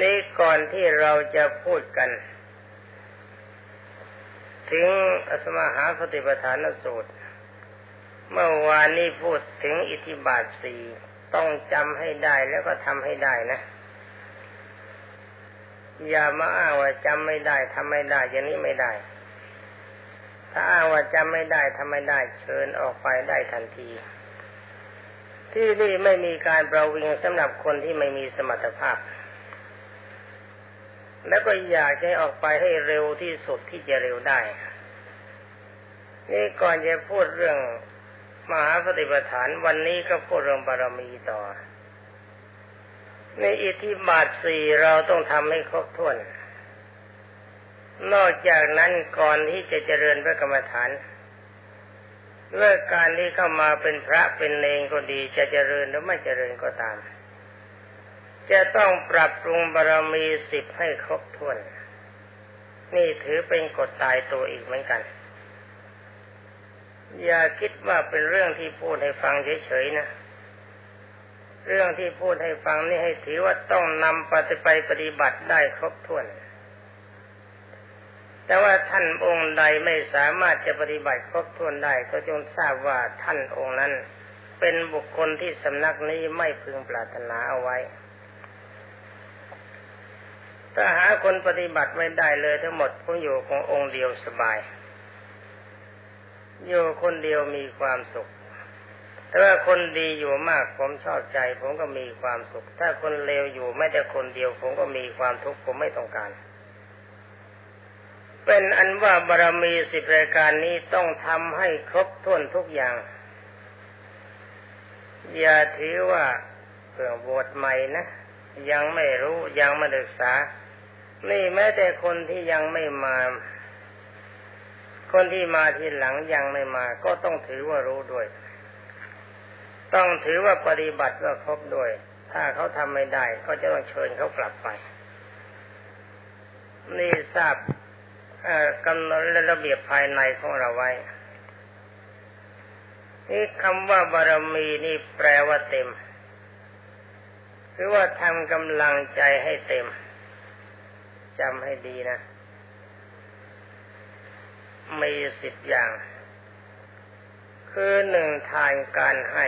นี่ก่อนที่เราจะพูดกัน ถึงอสมาหาปฏิปทานสูตร เมื่อวานนี้พูดถึงอิทธิบาทสี่ต้องจำให้ได้แล้วก็ทำให้ได้นะ อย่ามาอ้างว่าจำไม่ได้ทำไม่ได้ อย่างนี้ไม่ได้ ถ้าอ้างว่าจำไม่ได้ทำไม่ได้ เชิญออกไปได้ทันที ที่นี่ไม่มีการประวิงสำหรับคนที่ไม่มีสมรรถภาพ แล้วก็อยากให้ออกไปให้เร็วที่สุดที่จะเร็วได้ นี่ก่อนจะพูดเรื่องมหาปฏิปทานวันนี้ก็พูดเรื่องบารมีต่อ ในอิทธิบาทสี่เราต้องทำให้ครบถ้วน นอกจากนั้นก่อนที่จะเจริญพระกรรมฐาน เมื่อการนี้เข้ามาเป็นพระเป็นเนงก็ดี จะเจริญหรือไม่เจริญก็ตาม จะต้องปรับปรุงบารมีสิบให้ครบถ้วน นี่ถือเป็นกฎตายตัวอีกเหมือนกัน อย่าคิดว่าเป็นเรื่องที่พูดให้ฟังเฉยๆนะเรื่องที่พูดให้ฟังนี่ให้ถือว่าต้องนำปฏิไปปฏิบัติได้ครบถ้วน แต่ว่าท่านองค์ใดไม่สามารถจะปฏิบัติครบถ้วนได้ก็จงทราบว่าท่านองค์นั้น เป็นบุคคลที่สำนักนี้ไม่พึงปรารถนาเอาไว้ถ้าหาคนปฏิบัติไม่ได้เลยทั้งหมดผมอยู่ขององค์เดียวสบาย อยู่คนเดียวมีความสุข แต่ว่าคนดีอยู่มากผมชอบใจ ผมก็มีความสุข ถ้าคนเลวอยู่ไม่แต่คนเดียวผมก็มีความทุกข์ผมไม่ต้องการ เป็นอันว่าบารมีสิบรายการนี้ต้องทำให้ครบถ้วนทุกอย่าง อย่าถือว่าเพื่อบวชใหม่นะ ยังไม่รู้ยังไม่ศึกษา นี่แม้แต่คนที่ยังไม่มา คนที่มาทีหลังยังไม่มา ก็ต้องถือว่ารู้ด้วย ต้องถือว่าปฏิบัติว่าครบด้วย ถ้าเขาทำไม่ได้ ก็จะต้องเชิญเขากลับไป นี่ทราบ กำหนดและระเบียบภายในของเราไว้นี่คำว่าบารมีนี่แปลว่าเต็ม คือว่าทำกำลังใจให้เต็มจำให้ดีนะ มีสิบอย่าง คือหนึ่งทานการให้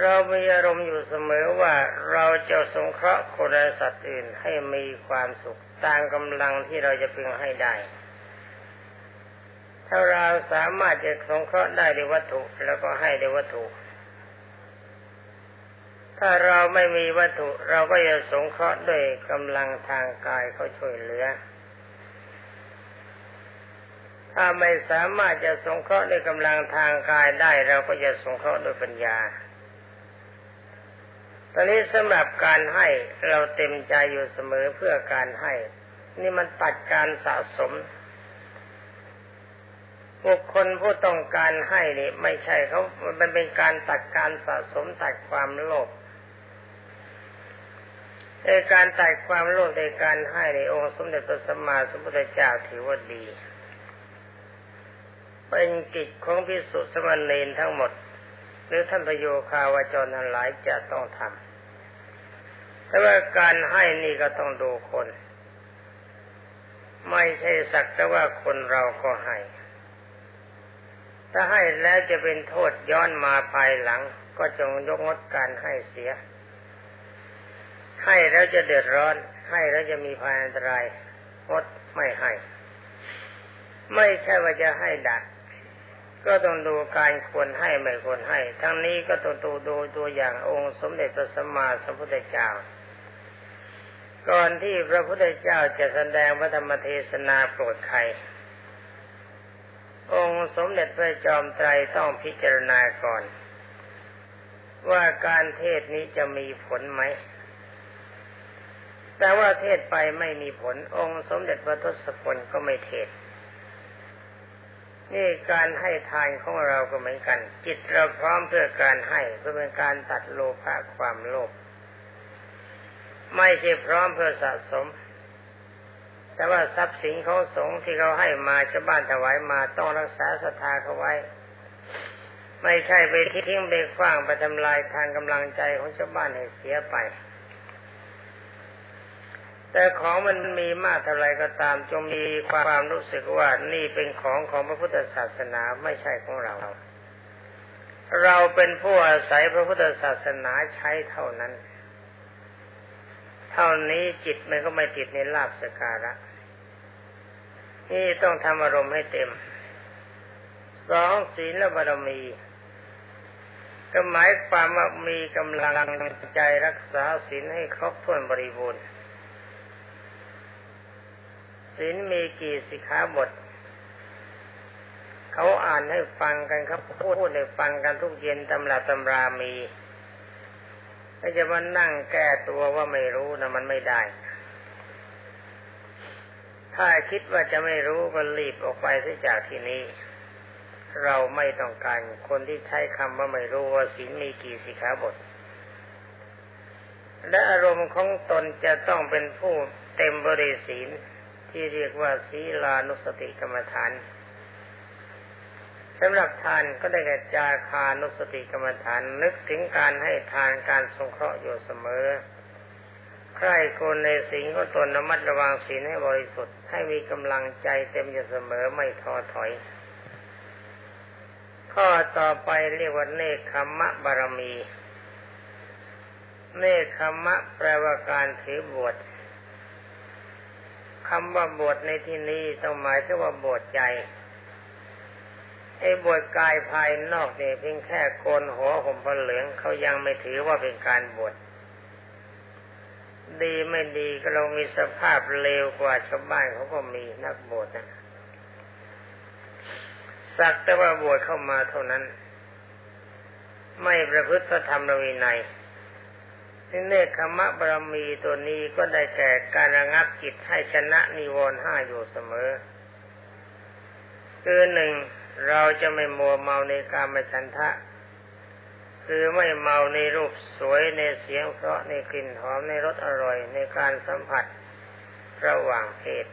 เรามีอารมณ์อยู่เสมอว่าเราจะสงเคราะห์คนและสัตว์อื่นให้มีความสุขตามกำลังที่เราจะพึงให้ได้ ถ้าเราสามารถจะสงเคราะห์ได้ด้วยวัตถุแล้วก็ให้ด้วยวัตถุ ถ้าเราไม่มีวัตถุเราก็จะสงเคราะห์ด้วยกำลังทางกายเขาช่วยเหลือ ถ้าไม่สามารถจะสงเคราะห์ด้วยกำลังทางกายได้ เราก็จะสงเคราะห์ด้วยปัญญา ตอนนี้สำหรับการให้เราเต็มใจอยู่เสมอเพื่อการให้ นี่มันตัดการสะสม บุคคลผู้ต้องการให้นี่ไม่ใช่เขามันเป็นการตัดการสะสมตัดความโลภในการตัดความโลภในการให้ในองค์สมเด็จพระสัมมาสัมพุทธเจ้าถือว่าดี เป็นกิจของพิสุสมณีนทั้งหมด หรือท่านประโยคาวาจรทั้งหลายจะต้องทำ แต่ว่าการให้นี่ก็ต้องดูคน ไม่ใช่สักแต่ว่าคนเราก็ให้ ถ้าให้แล้วจะเป็นโทษย้อนมาภายหลัง ก็จงยกงดการให้เสีย ให้แล้วจะเดือดร้อน ให้แล้วจะมีภัยอันตรายงดไม่ให้ ไม่ใช่ว่าจะให้ดักก็ต้องดูการควรให้ไม่ควรให้ ทั้งนี้ก็ต้องดูดูตัวอย่างองค์สมเด็จพระสัมมาสัมพุทธเจ้า ก่อนที่พระพุทธเจ้าจะแสดงพระธรรมเทศนาโปรดใคร องค์สมเด็จพระจอมไตรต้องพิจารณาก่อน ว่าการเทศนี้จะมีผลไหม แต่ว่าเทศไปไม่มีผล องค์สมเด็จพระทศพลก็ไม่เทศ นี่การให้ทานของเราก็เหมือนกัน จิตเราพร้อมเพื่อการให้เพื่อเป็นการตัดโลภะความโลภ ไม่ใช่พร้อมเพื่อสะสม แต่ว่าทรัพย์สินเขาสงที่เขาให้มาชาวบ้านถวายมาต้องรักษาศรัทธาเขาไว้ ไม่ใช่ไปทิ้งไปคว้างไปทำลายทางกำลังใจของชาวบ้านให้เสียไป แต่ของมันมีมากเท่าไรก็ตามจงมีความรู้สึกว่านี่เป็นของของพระพุทธศาสนาไม่ใช่ของเราเราเป็นผู้อาศัยพระพุทธศาสนาใช้เท่านั้น เท่านี้จิตมันก็ไม่ติดในลาบสการะ นี่ต้องทำอารมณ์ให้เต็มสองศีลและบารมี ก็หมายความว่ามีกำลังใจรักษาศีลให้ครบถ้วนบริบูรณ์ศีลมีกี่สิกขาบท เขาอ่านให้ฟังกันครับพูดให้ฟังกันทุกเย็นตำราตำรามี ถ้าจะมานั่งแก้ตัวว่าไม่รู้นะมันไม่ได้ ถ้าคิดว่าจะไม่รู้ก็รีบออกไปเสียจากที่นี้ เราไม่ต้องการคนที่ใช้คำว่าไม่รู้ว่าศีลมีกี่สิขาบท และอารมณ์ของตนจะต้องเป็นผู้เต็มบริศีลที่เรียกว่าศีลานุสติกรรมฐาน สำหรับทานก็ได้แก่จาคานุสติกรรมฐานนึกถึงการให้ทานการสงเคราะห์อยู่เสมอ ใครคนในสิ่งก็ตนระมัดระวังศีลให้บริสุทธิ์ให้มีกำลังใจเต็มอยู่เสมอไม่ท้อถอย ข้อต่อไปเรียกว่าเนคขมะบารมี เนคขมะแปลว่าการถือบวชคำว่าบวชในที่นี้ต้องหมายถึงว่าบวชใจ ไอ้บวชกายภายนอกเนี่ยเพียงแค่โกนหัวผมผ้าเหลืองเขายังไม่ถือว่าเป็นการบวชดีไม่ดีก็เรามีสภาพเลวกว่าชาวบ้านเขาก็มีนักบวชนะสักแต่ว่าบวชเข้ามาเท่านั้น ไม่ประพฤติพระธรรมวินัยเนคขมะบารมีตัวนี้ก็ได้แก่การระงับจิตให้ชนะนิวรณ์ห้าอยู่เสมอ คือหนึ่ง เราจะไม่มัวเมาในการมฉันทะ คือไม่เมาในรูปสวยในเสียงเพราะในกลิ่นหอมในรสอร่อยในการสัมผัสระหว่างเพศ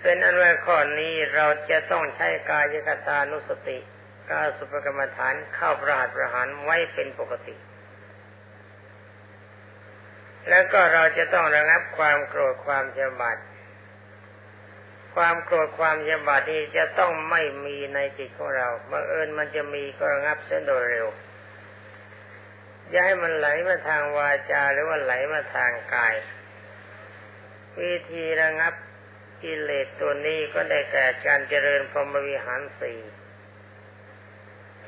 เป็นอันว่าข้อนี้เราจะต้องใช้กายกตานุสติกาสุปกรรมฐานเข้าประหัตประหารไว้เป็นปกติ แล้วก็เราจะต้องระงับความโกรธความเจ็บาด ความโกรธความเจ็บาดนี้จะต้องไม่มีในจิตของเราบังเอิญมันจะมีก็ระงับเส้นโดยเร็วอย่าให้มันไหลมาทางวาจาหรือว่าไหลมาทางกาย วิธีระงับกิเลสตัวนี้ก็ได้แก่การเจริญพรหมวิหารสี่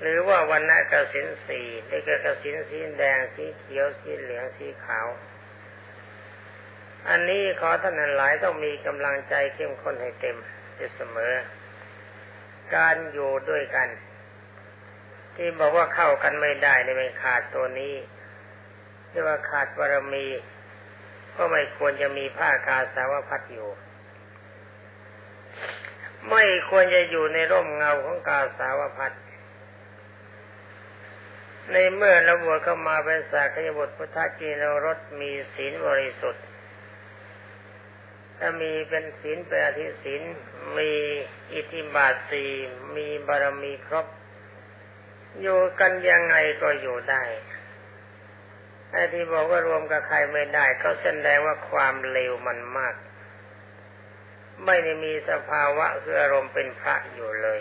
หรือว่าวันณะกสินสีได้แก่กสินสีแดงสีเขียวสีเหลืองสีขาว อันนี้ขอท่านหลายต้องมีกำลังใจเข้มข้นให้เต็มอยู่เสมอ การอยู่ด้วยกัน ที่บอกว่าเข้ากันไม่ได้ในไม่ขาดตัวนี้เรียกว่าขาดบารมี ก็ไม่ควรจะมีผ้ากาสาวพัดอยู่ ไม่ควรจะอยู่ในร่มเงาของกาสาวพัดในเมื่อเราบวชเข้ามาเป็นสากยบุตรพุทธจีนรสมีศีลบริสุทธิ์ ถ้ามีเป็นศีลเป็นอธิศีลมีอิทธิบาทสี่มีบารมีครบ อยู่กันยังไงก็อยู่ได้ไอ้ที่บอกว่ารวมกับใครไม่ได้ ก็แสดงว่าความเลวมันมาก ไม่ได้มีสภาวะคืออารมณ์เป็นพระอยู่เลย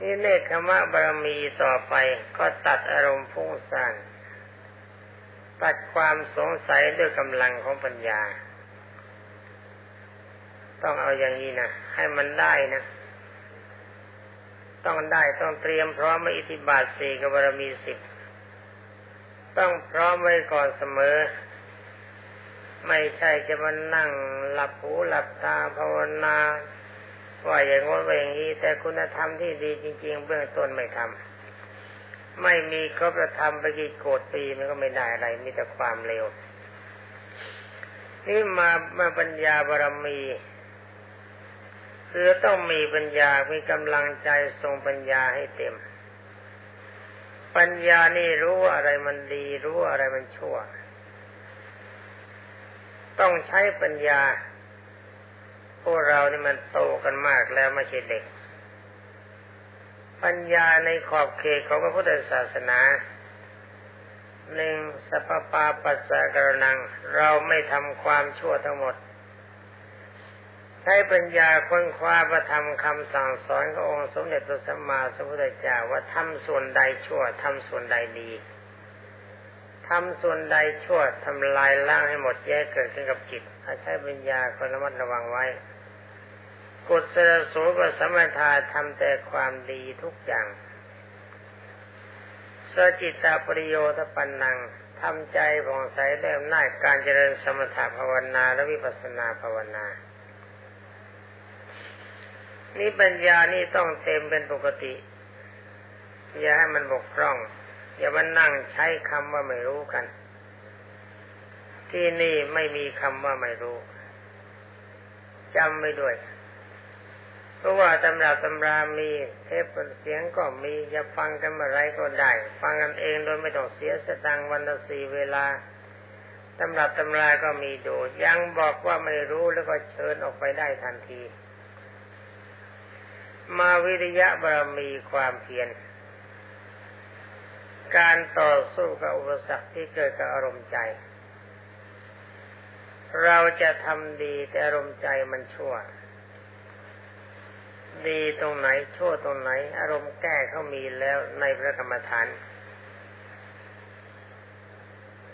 นี่เนคขมะบารมีต่อไปก็ตัดอารมณ์พุ่งซ่านตัดความสงสัยด้วยกำลังของปัญญา ต้องเอาอย่างนี้นะให้มันได้นะต้องได้ต้องเตรียมพร้อมไว้อิทธิบาทสี่กับบารมีสิบต้องพร้อมไว้ก่อนเสมอ ไม่ใช่จะมานั่งหลับหูหลับตาภาวนาว่าอย่างว่าอย่างนี้ แต่คุณธรรมที่ดีจริง ๆ เบื้องต้นไม่ทำไม่มีครบธรรมไปกี่โกดปีมันก็ไม่ได้อะไร มีแต่ความเร็ว นี่มามาปัญญาบารมี คือต้องมีปัญญา มีกำลังใจทรงปัญญาให้เต็ม ปัญญานี่รู้ว่าอะไรมันดี รู้ว่าอะไรมันชั่ว ต้องใช้ปัญญา พวกเรานี่มันโตกันมากแล้วไม่ใช่เด็ก ปัญญาในขอบเขตของพระพุทธศาสนาหนึ่งสัพปาปัสสะกรนัง เราไม่ทำความชั่วทั้งหมด ช้ปัญญาค้นคว้าประธรรมคำสั่งสอนขององค์สมเด็จพระสัมมาสัมพุทธเจ้าว่าทำส่วนใดชั่วทำส่วนใดดีทำส่วนใดชั่วทำลายล้างให้หมดแยกเกิดขึ้นกับจิตถ้าใช้ปัญญาคนระมัดระวังไว้กุศลสูปสมถาทำแต่ความดีทุกอย่างสจิตตาปริโยทปันนังทำใจผ่องใสได้อำนาจการเจริญสมถภาวนาและวิปัสสนาภาวนา นี่ปัญญานี่ต้องเต็มเป็นปกติ อย่าให้มันบกพร่อง อย่ามานั่งใช้คำว่าไม่รู้กัน ที่นี่ไม่มีคำว่าไม่รู้จำไม่ด้วย เพราะว่าตำราตำรามีเทปเสียงก็มีจะฟังกันเมื่อไรก็ได้ ฟังกันเองโดยไม่ต้องเสียสตังวันละสี่เวลาตำรับตำราก็มีดู ยังบอกว่าไม่รู้แล้วก็เชิญออกไปได้ทันที มาวิริยะบารมีความเพียรการต่อสู้กับอุปสรรคที่เกิดกับอารมณ์ใจ เราจะทำดีแต่อารมณ์ใจมันชั่ว ดีตรงไหนชั่วตรงไหน อารมณ์แก้เขามีแล้วในพระกรรมฐาน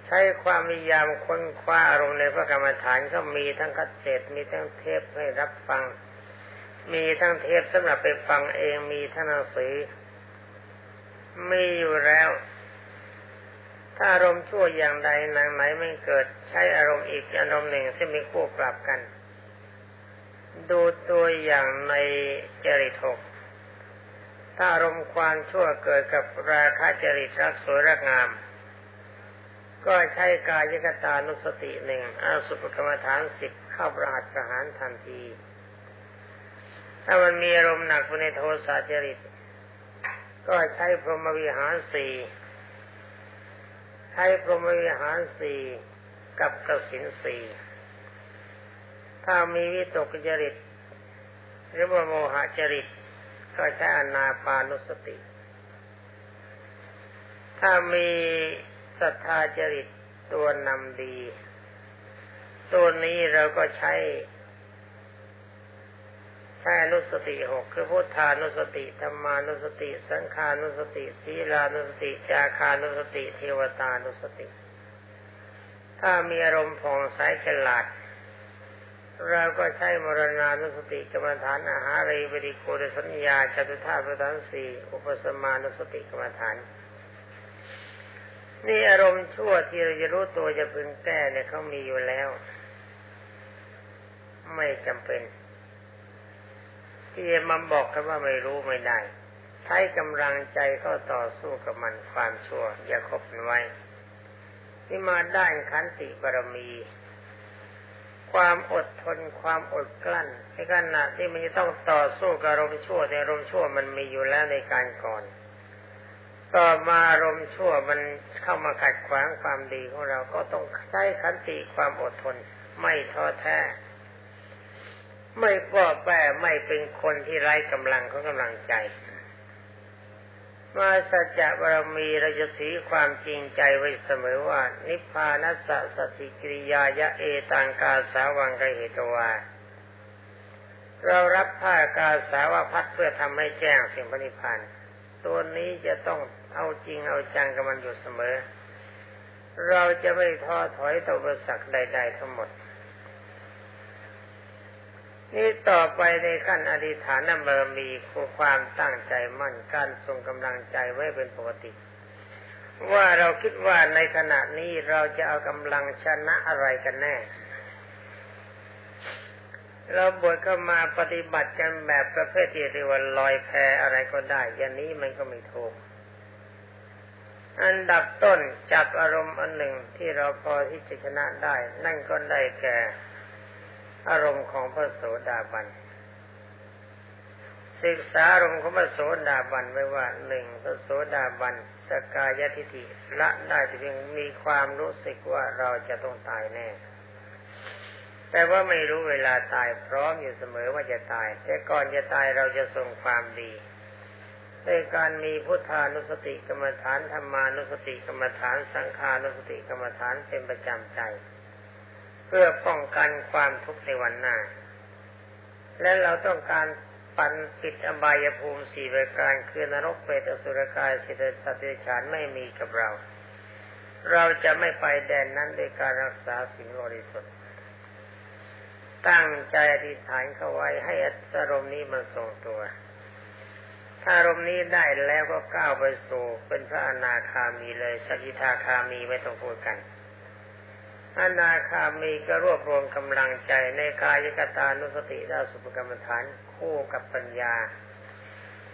ใช้ความพยายามค้นคว้าอารมณ์ในพระกรรมฐานก็มีทั้งคัดเศษมีทั้งเทปให้รับฟัง มีทั้งเทปสำหรับไปฟังเองมีทั้งหนังสือมีอยู่แล้ว ถ้าอารมณ์ชั่วอย่างใดนางไหนไม่เกิด ใช้อารมณ์อีกอารมณ์หนึ่งที่มีคู่ปรับกัน ดูตัวอย่างในจริตหกถ้าอารมณ์ความชั่วเกิดกับราคะจริตรักสวยรักงาม ก็ใช้กายกตานุสติหนึ่งอาสุปกรรมฐานสิบเข้าประหัตประหารทันที ถ้ามันมีอารมณ์หนักในโทสะจริต ก็ใช้พรหมวิหารสี่ใช้พรหมวิหารสี่กับกสินสี่ถ้ามีวิตกจริต หรือว่าโมหจริต ก็ใช้อนาปานุสติ ถ้ามีศรัทธาจริตตัวนำดี ตัวนี้เราก็ใช้ ใช้นุสติหกคือพุทธานุสติธรรมานุสติ สังขานุสติ ศีลานุสติ จาคานุสติ เทวตานุสติ ถ้ามีอารมณ์ผ่องใสฉลาด เราก็ใช้มรณานุสติกรรมฐานอาหารเรบริโกรสัญญาจตุธาประธานสี่อุปสมานุสติกรรมฐานนี่อารมณ์ชั่วที่เราจะรู้ตัวจะพึงแก้เนี่ยเขามีอยู่แล้ว ไม่จำเป็น ที่จะมาบอกกันว่าไม่รู้ไม่ได้ ใช้กำลังใจก็ต่อสู้กับมันความชั่ว อย่าคบมันไว้ที่มาด้านขันติบารมี ความอดทนความอดกลั้นในขณะที่มันจะต้องต่อสู้กับอารมณ์ชั่วแต่อารมณ์ชั่วมันมีอยู่แล้วในการก่อน ต่อมาอารมณ์ชั่วมันเข้ามาขัดขวางความดีของเราก็ต้องใช้ขันติความอดทน ไม่ท้อแท้ ไม่ป้อแป้ไม่เป็นคนที่ไร้กำลังของกำลังใจ มาสัจจะบารมีเราจะถือความจริงใจไว้เสมอว่า นิพพานัสสะสติกิริยายะเอตังกาสาวังกเหตวาเรารับผ้ากาสาวพัดเพื่อทำให้แจ้งสิ่งพนิพพานตัวนี้จะต้องเอาจริงเอาจังกับมันอยู่เสมอ เราจะไม่ท้อถอยต่ออุปสรรคใด ๆ ทั้งหมด นี่ต่อไปในขั้นอธิษฐานบารมีคือความตั้งใจมั่นการทรงกำลังใจไว้เป็นปกติ ว่าเราคิดว่าในขณะนี้เราจะเอากำลังชนะอะไรกันแน่ เราบวชเข้ามาปฏิบัติกันแบบประเภทที่เรียกว่าลอยแพอะไรก็ได้อย่างนี้มันก็ไม่ถูกอันดับต้นจับอารมณ์อันหนึ่งที่เราพอที่จะชนะได้ นั่นก็ได้แก่ อารมณ์ของพระโสดาบันศึกษาอารมณ์ของพระโสดาบันไว้ว่าหนึ่งพระโสดาบันสกายทิฏฐิละได้เพียงมีความรู้สึกว่าเราจะต้องตายแน่แต่ว่าไม่รู้เวลาตายพร้อมอยู่เสมอว่าจะตาย แต่ก่อนจะตายเราจะส่งความดีในการมีพุทธานุสติกรรมฐานธรรมานุสติกรรมฐานสังขานุสติกรรมฐานเป็นประจำใจ เพื่อป้องกันความทุกข์ในวันหน้า และเราต้องการปันปิดอบายภูมิสี่ประการคือนรกเปรตสุรกายสิทธิสัตว์ฉานไม่มีกับเรา เราจะไม่ไปแดนนั้นด้วยการรักษาสิ่งบริสุทธิ์ตั้งใจอธิษฐานเข้าไว้ให้อารมณ์นี้มันทรงตัว ถ้าอารมณ์นี้ได้แล้วก็ก้าวไปสู่เป็นพระอนาคามีเลยสกิทาคามีไม่ต้องพูดกัน อนาคามีก็รวบรวมกำลังใจในกายกตานุสติดาสุภกรรมฐานคู่กับปัญญา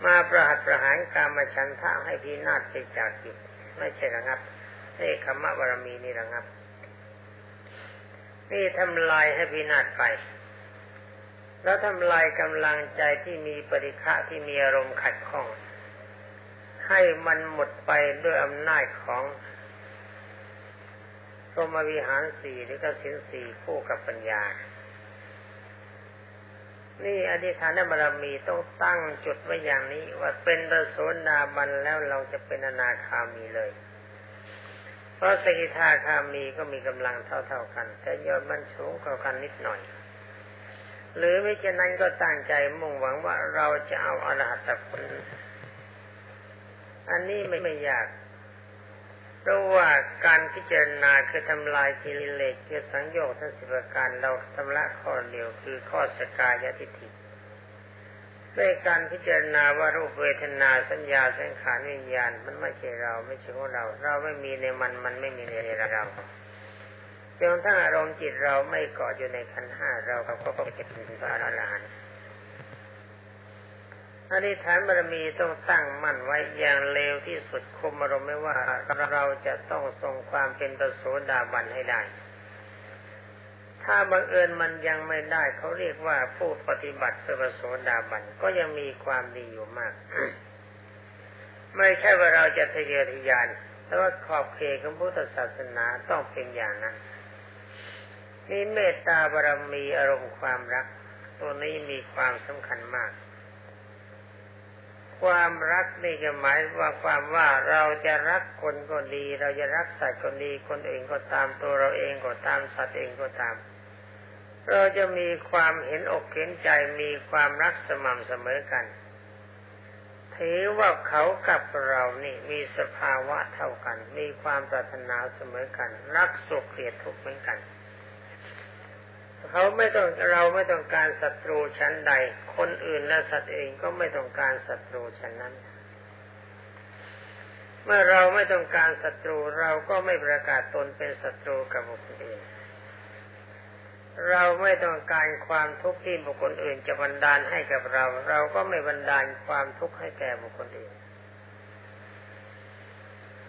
มาประหัตประหารกามฉันทะให้พินาศไปจากจิตไม่ใช่ระงับนี่คำบารมีนี่ระงับ นี่ทำลายให้พินาศไป แล้วทำลายกำลังใจที่มีปริฆะที่มีอารมณ์ขัดข้อง ให้มันหมดไปด้วยอำนาจของ รมวิหารสี่หรือกสินสี่คู่กับปัญญา นี่อธิษฐานบารมีต้องตั้งจุดไว้อย่างนี้ ว่าเป็นประโสดาบันแล้วเราจะเป็นอนาคามีเลย เพราะสกิทาคามีก็มีกำลังเท่าๆกัน แต่ยอดมันสูงกว่ากันนิดหน่อย หรือไม่เช่นนั้นก็ตั้งใจมุ่งหวังว่าเราจะเอาอรหัตผลอันนี้ไม่ไม่ยาก เพราะว่าการพิจารณาคือทำลายกิเลสคือสังโยชน์ทั้งสิบประการเราทำละข้อเดียวคือข้อสกายทิฏฐิด้วยการพิจารณาว่ารูปเวทนาสัญญาสังขารวิญญาณมันไม่ใช่เราไม่ใช่ของเรา เราไม่มีในมันมันไม่มีในเราจนทั้งอารมณ์จิตเราไม่เกาะอยู่ในขันห้าเราก็ก็เป็นพระอรหันต์ อธิษฐานบารมีต้องตั้งมั่นไว้อย่างเร็วที่สุดคุมอารมณ์ไม่ว่าเราจะต้องทรงความเป็นประโสดาบันให้ได้ ถ้าบังเอิญมันยังไม่ได้เขาเรียกว่าผู้ปฏิบัติเพื่อประโสดาบันก็ยังมีความดีอยู่มาก ไม่ใช่ว่าเราจะทะเยอทะยาน แต่ว่าขอบเขตของพุทธศาสนาต้องเป็นอย่างนั้นนี่เมตตาบารมีอารมณ์ความรัก ตัวนี้มีความสำคัญมาก ความรักนี่จะหมายว่าความว่าเราจะรักคนก็ดี เราจะรักสัตว์ก็ดี คนอื่นก็ตามตัวเราเองก็ตามสัตว์เองก็ตาม เราจะมีความเห็นอกเห็นใจมีความรักสม่ำเสมอกันถือว่าเขากับเรานี่มีสภาวะเท่ากัน มีความปรารถนาเสมอกัน รักสุขเกลียดทุกข์เหมือนกัน เขาไม่ต้องเราไม่ต้องการศัตรูชั้นใด คนอื่นและสัตว์เองก็ไม่ต้องการศัตรูชั้นนั้น เมื่อเราไม่ต้องการศัตรูเราก็ไม่ประกาศตนเป็นศัตรูกับบุคคลอื่น เราไม่ต้องการความทุกข์ที่บุคคลอื่นจะบันดาลให้กับเรา เราก็ไม่บันดาลความทุกข์ให้แก่บุคคลอื่น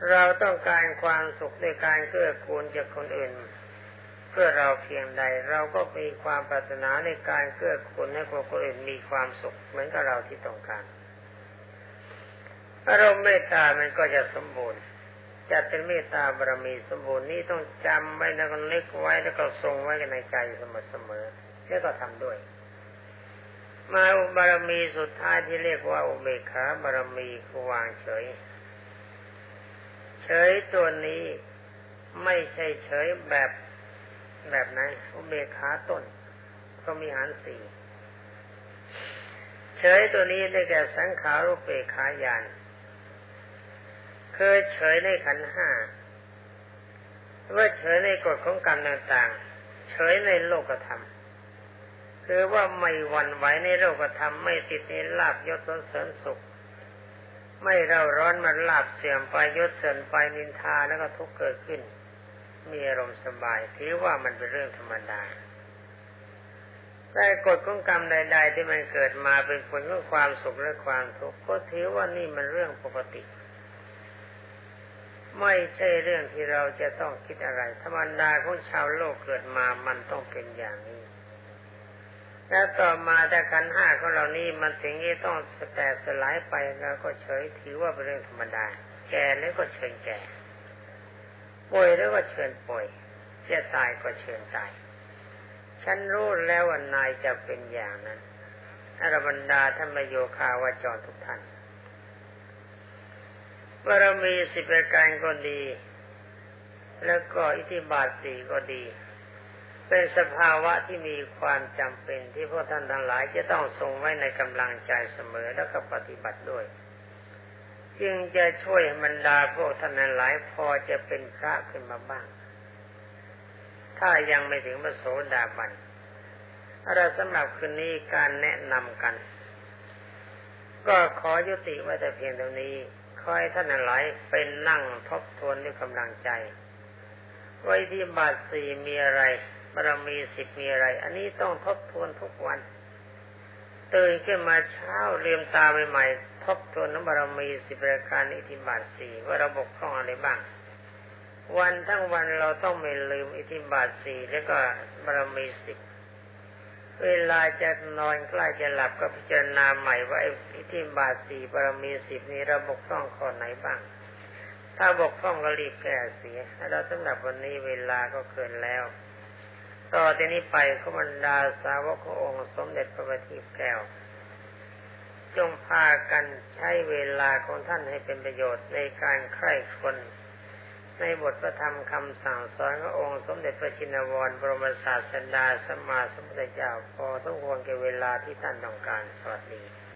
เราต้องการความสุขในการเกื้อกูลจากคนอื่น เพื่อเราเพียงใดเราก็มีความปรารถนาในการเกื้อกูลให้คนอื่นมีความสุขเหมือนกับเราที่ต้องการ อารมณ์เมตตามันก็จะสมบูรณ์จะเป็นเมตตาบารมีสมบูรณ์นี่ต้องจำไว้แล้วก็เล็กไว้แล้วก็ทรงไว้ในใจเสมอๆแล้วก็ทำด้วย มาอุบารมีสุดท้ายที่เรียกว่าอุเบกขาบารมีคือวางเฉย เฉยตัวนี้ไม่ใช่เฉยแบบ แบบไหนอุเบกขาต้นก็มีหารสี่เฉยตัวนี้ได้แก่สังขารุเปกขายานเคยเฉยในขันห้าว่าเฉยในกฎของกรรมต่างๆ เฉยในโลกธรรม คือว่าไม่หวั่นไหวในโลกธรรม ไม่ติดในลาบยศเสริญสุข ไม่เร่าร้อนมันลาบเสื่อมไปยศเสื่อมไปนินทาแล้วก็ทุกเกิดขึ้น มีอารมณ์สบายถือว่ามันเป็นเรื่องธรรมดาแต่กฎของกรรมใด ๆ ที่มันเกิดมาเป็นผลของความสุขและความทุกข์ก็ถือว่านี่มันเรื่องปกติ ไม่ใช่เรื่องที่เราจะต้องคิดอะไร ธรรมดาของชาวโลกเกิดมามันต้องเป็นอย่างนี้แล้วต่อมาแต่ขันห้าของเรานี้มันถึงที่ต้องแตกสลายไปแล้วก็เฉยถือว่าเป็นเรื่องธรรมดา แก่แล้วก็เชิญแก่ ป่วยแล้วก็เชิญป่วยจะตายก็เชิญตาย ฉันรู้แล้วว่านายจะเป็นอย่างนั้นอรบรรดาท่านมโยคาวาจรทุกท่านบารมีสิบประการก็ดี แล้วก็อิทธิบาทสี่ก็ดี เป็นสภาวะที่มีความจำเป็นที่พวกท่านทั้งหลายจะต้องทรงไว้ในกำลังใจเสมอแล้วก็ปฏิบัติด้วย จึงจะช่วยบรรดาพวกท่านหลายพอจะเป็นพระขึ้นมาบ้าง ถ้ายังไม่ถึงพระโสดาบันเราสำหรับคืนนี้การแนะนำกัน ก็ขอยุติไว้แต่เพียงเท่านี้คอยท่านหลายเป็นนั่งทบทวนด้วยกำลังใจ ไว้ที่บาทสี่มีอะไรบารมีสิบมีอะไร อันนี้ต้องทบทวนทุกวัน ตื่นขึ้นมาเช้าเรียมตาใหม่ๆทบทวนนบารมีสิบประการอิทธิบาทสี่ว่าเราบกพร่องอะไรบ้าง วันทั้งวันเราต้องไม่ลืมอิทธิบาทสี่แล้วก็บารมีสิบเวลาจะนอนใกล้จะหลับก็พิจารณาใหม่ว่าอิทธิบาทสี่บารมีสิบนี้เราบกพร่องข้อไหนบ้าง ถ้าบกพร่องก็รีบแก้เสียแล้วสำหรับวันนี้เวลาก็เกินแล้ว ต่อจากนี้ไปขบันดาสาวกขององค์สมเด็จพระบัณฑิตแก้ว จงพากันใช้เวลาของท่านให้เป็นประโยชน์ในการไข้คนในบทพระธรรมคำสั่งสอนขององค์สมเด็จพระชินวรบรมศาสดาสมมาสมุทรเจ้าพอสมควรแก่เวลาที่ท่านต้องการสวัสดี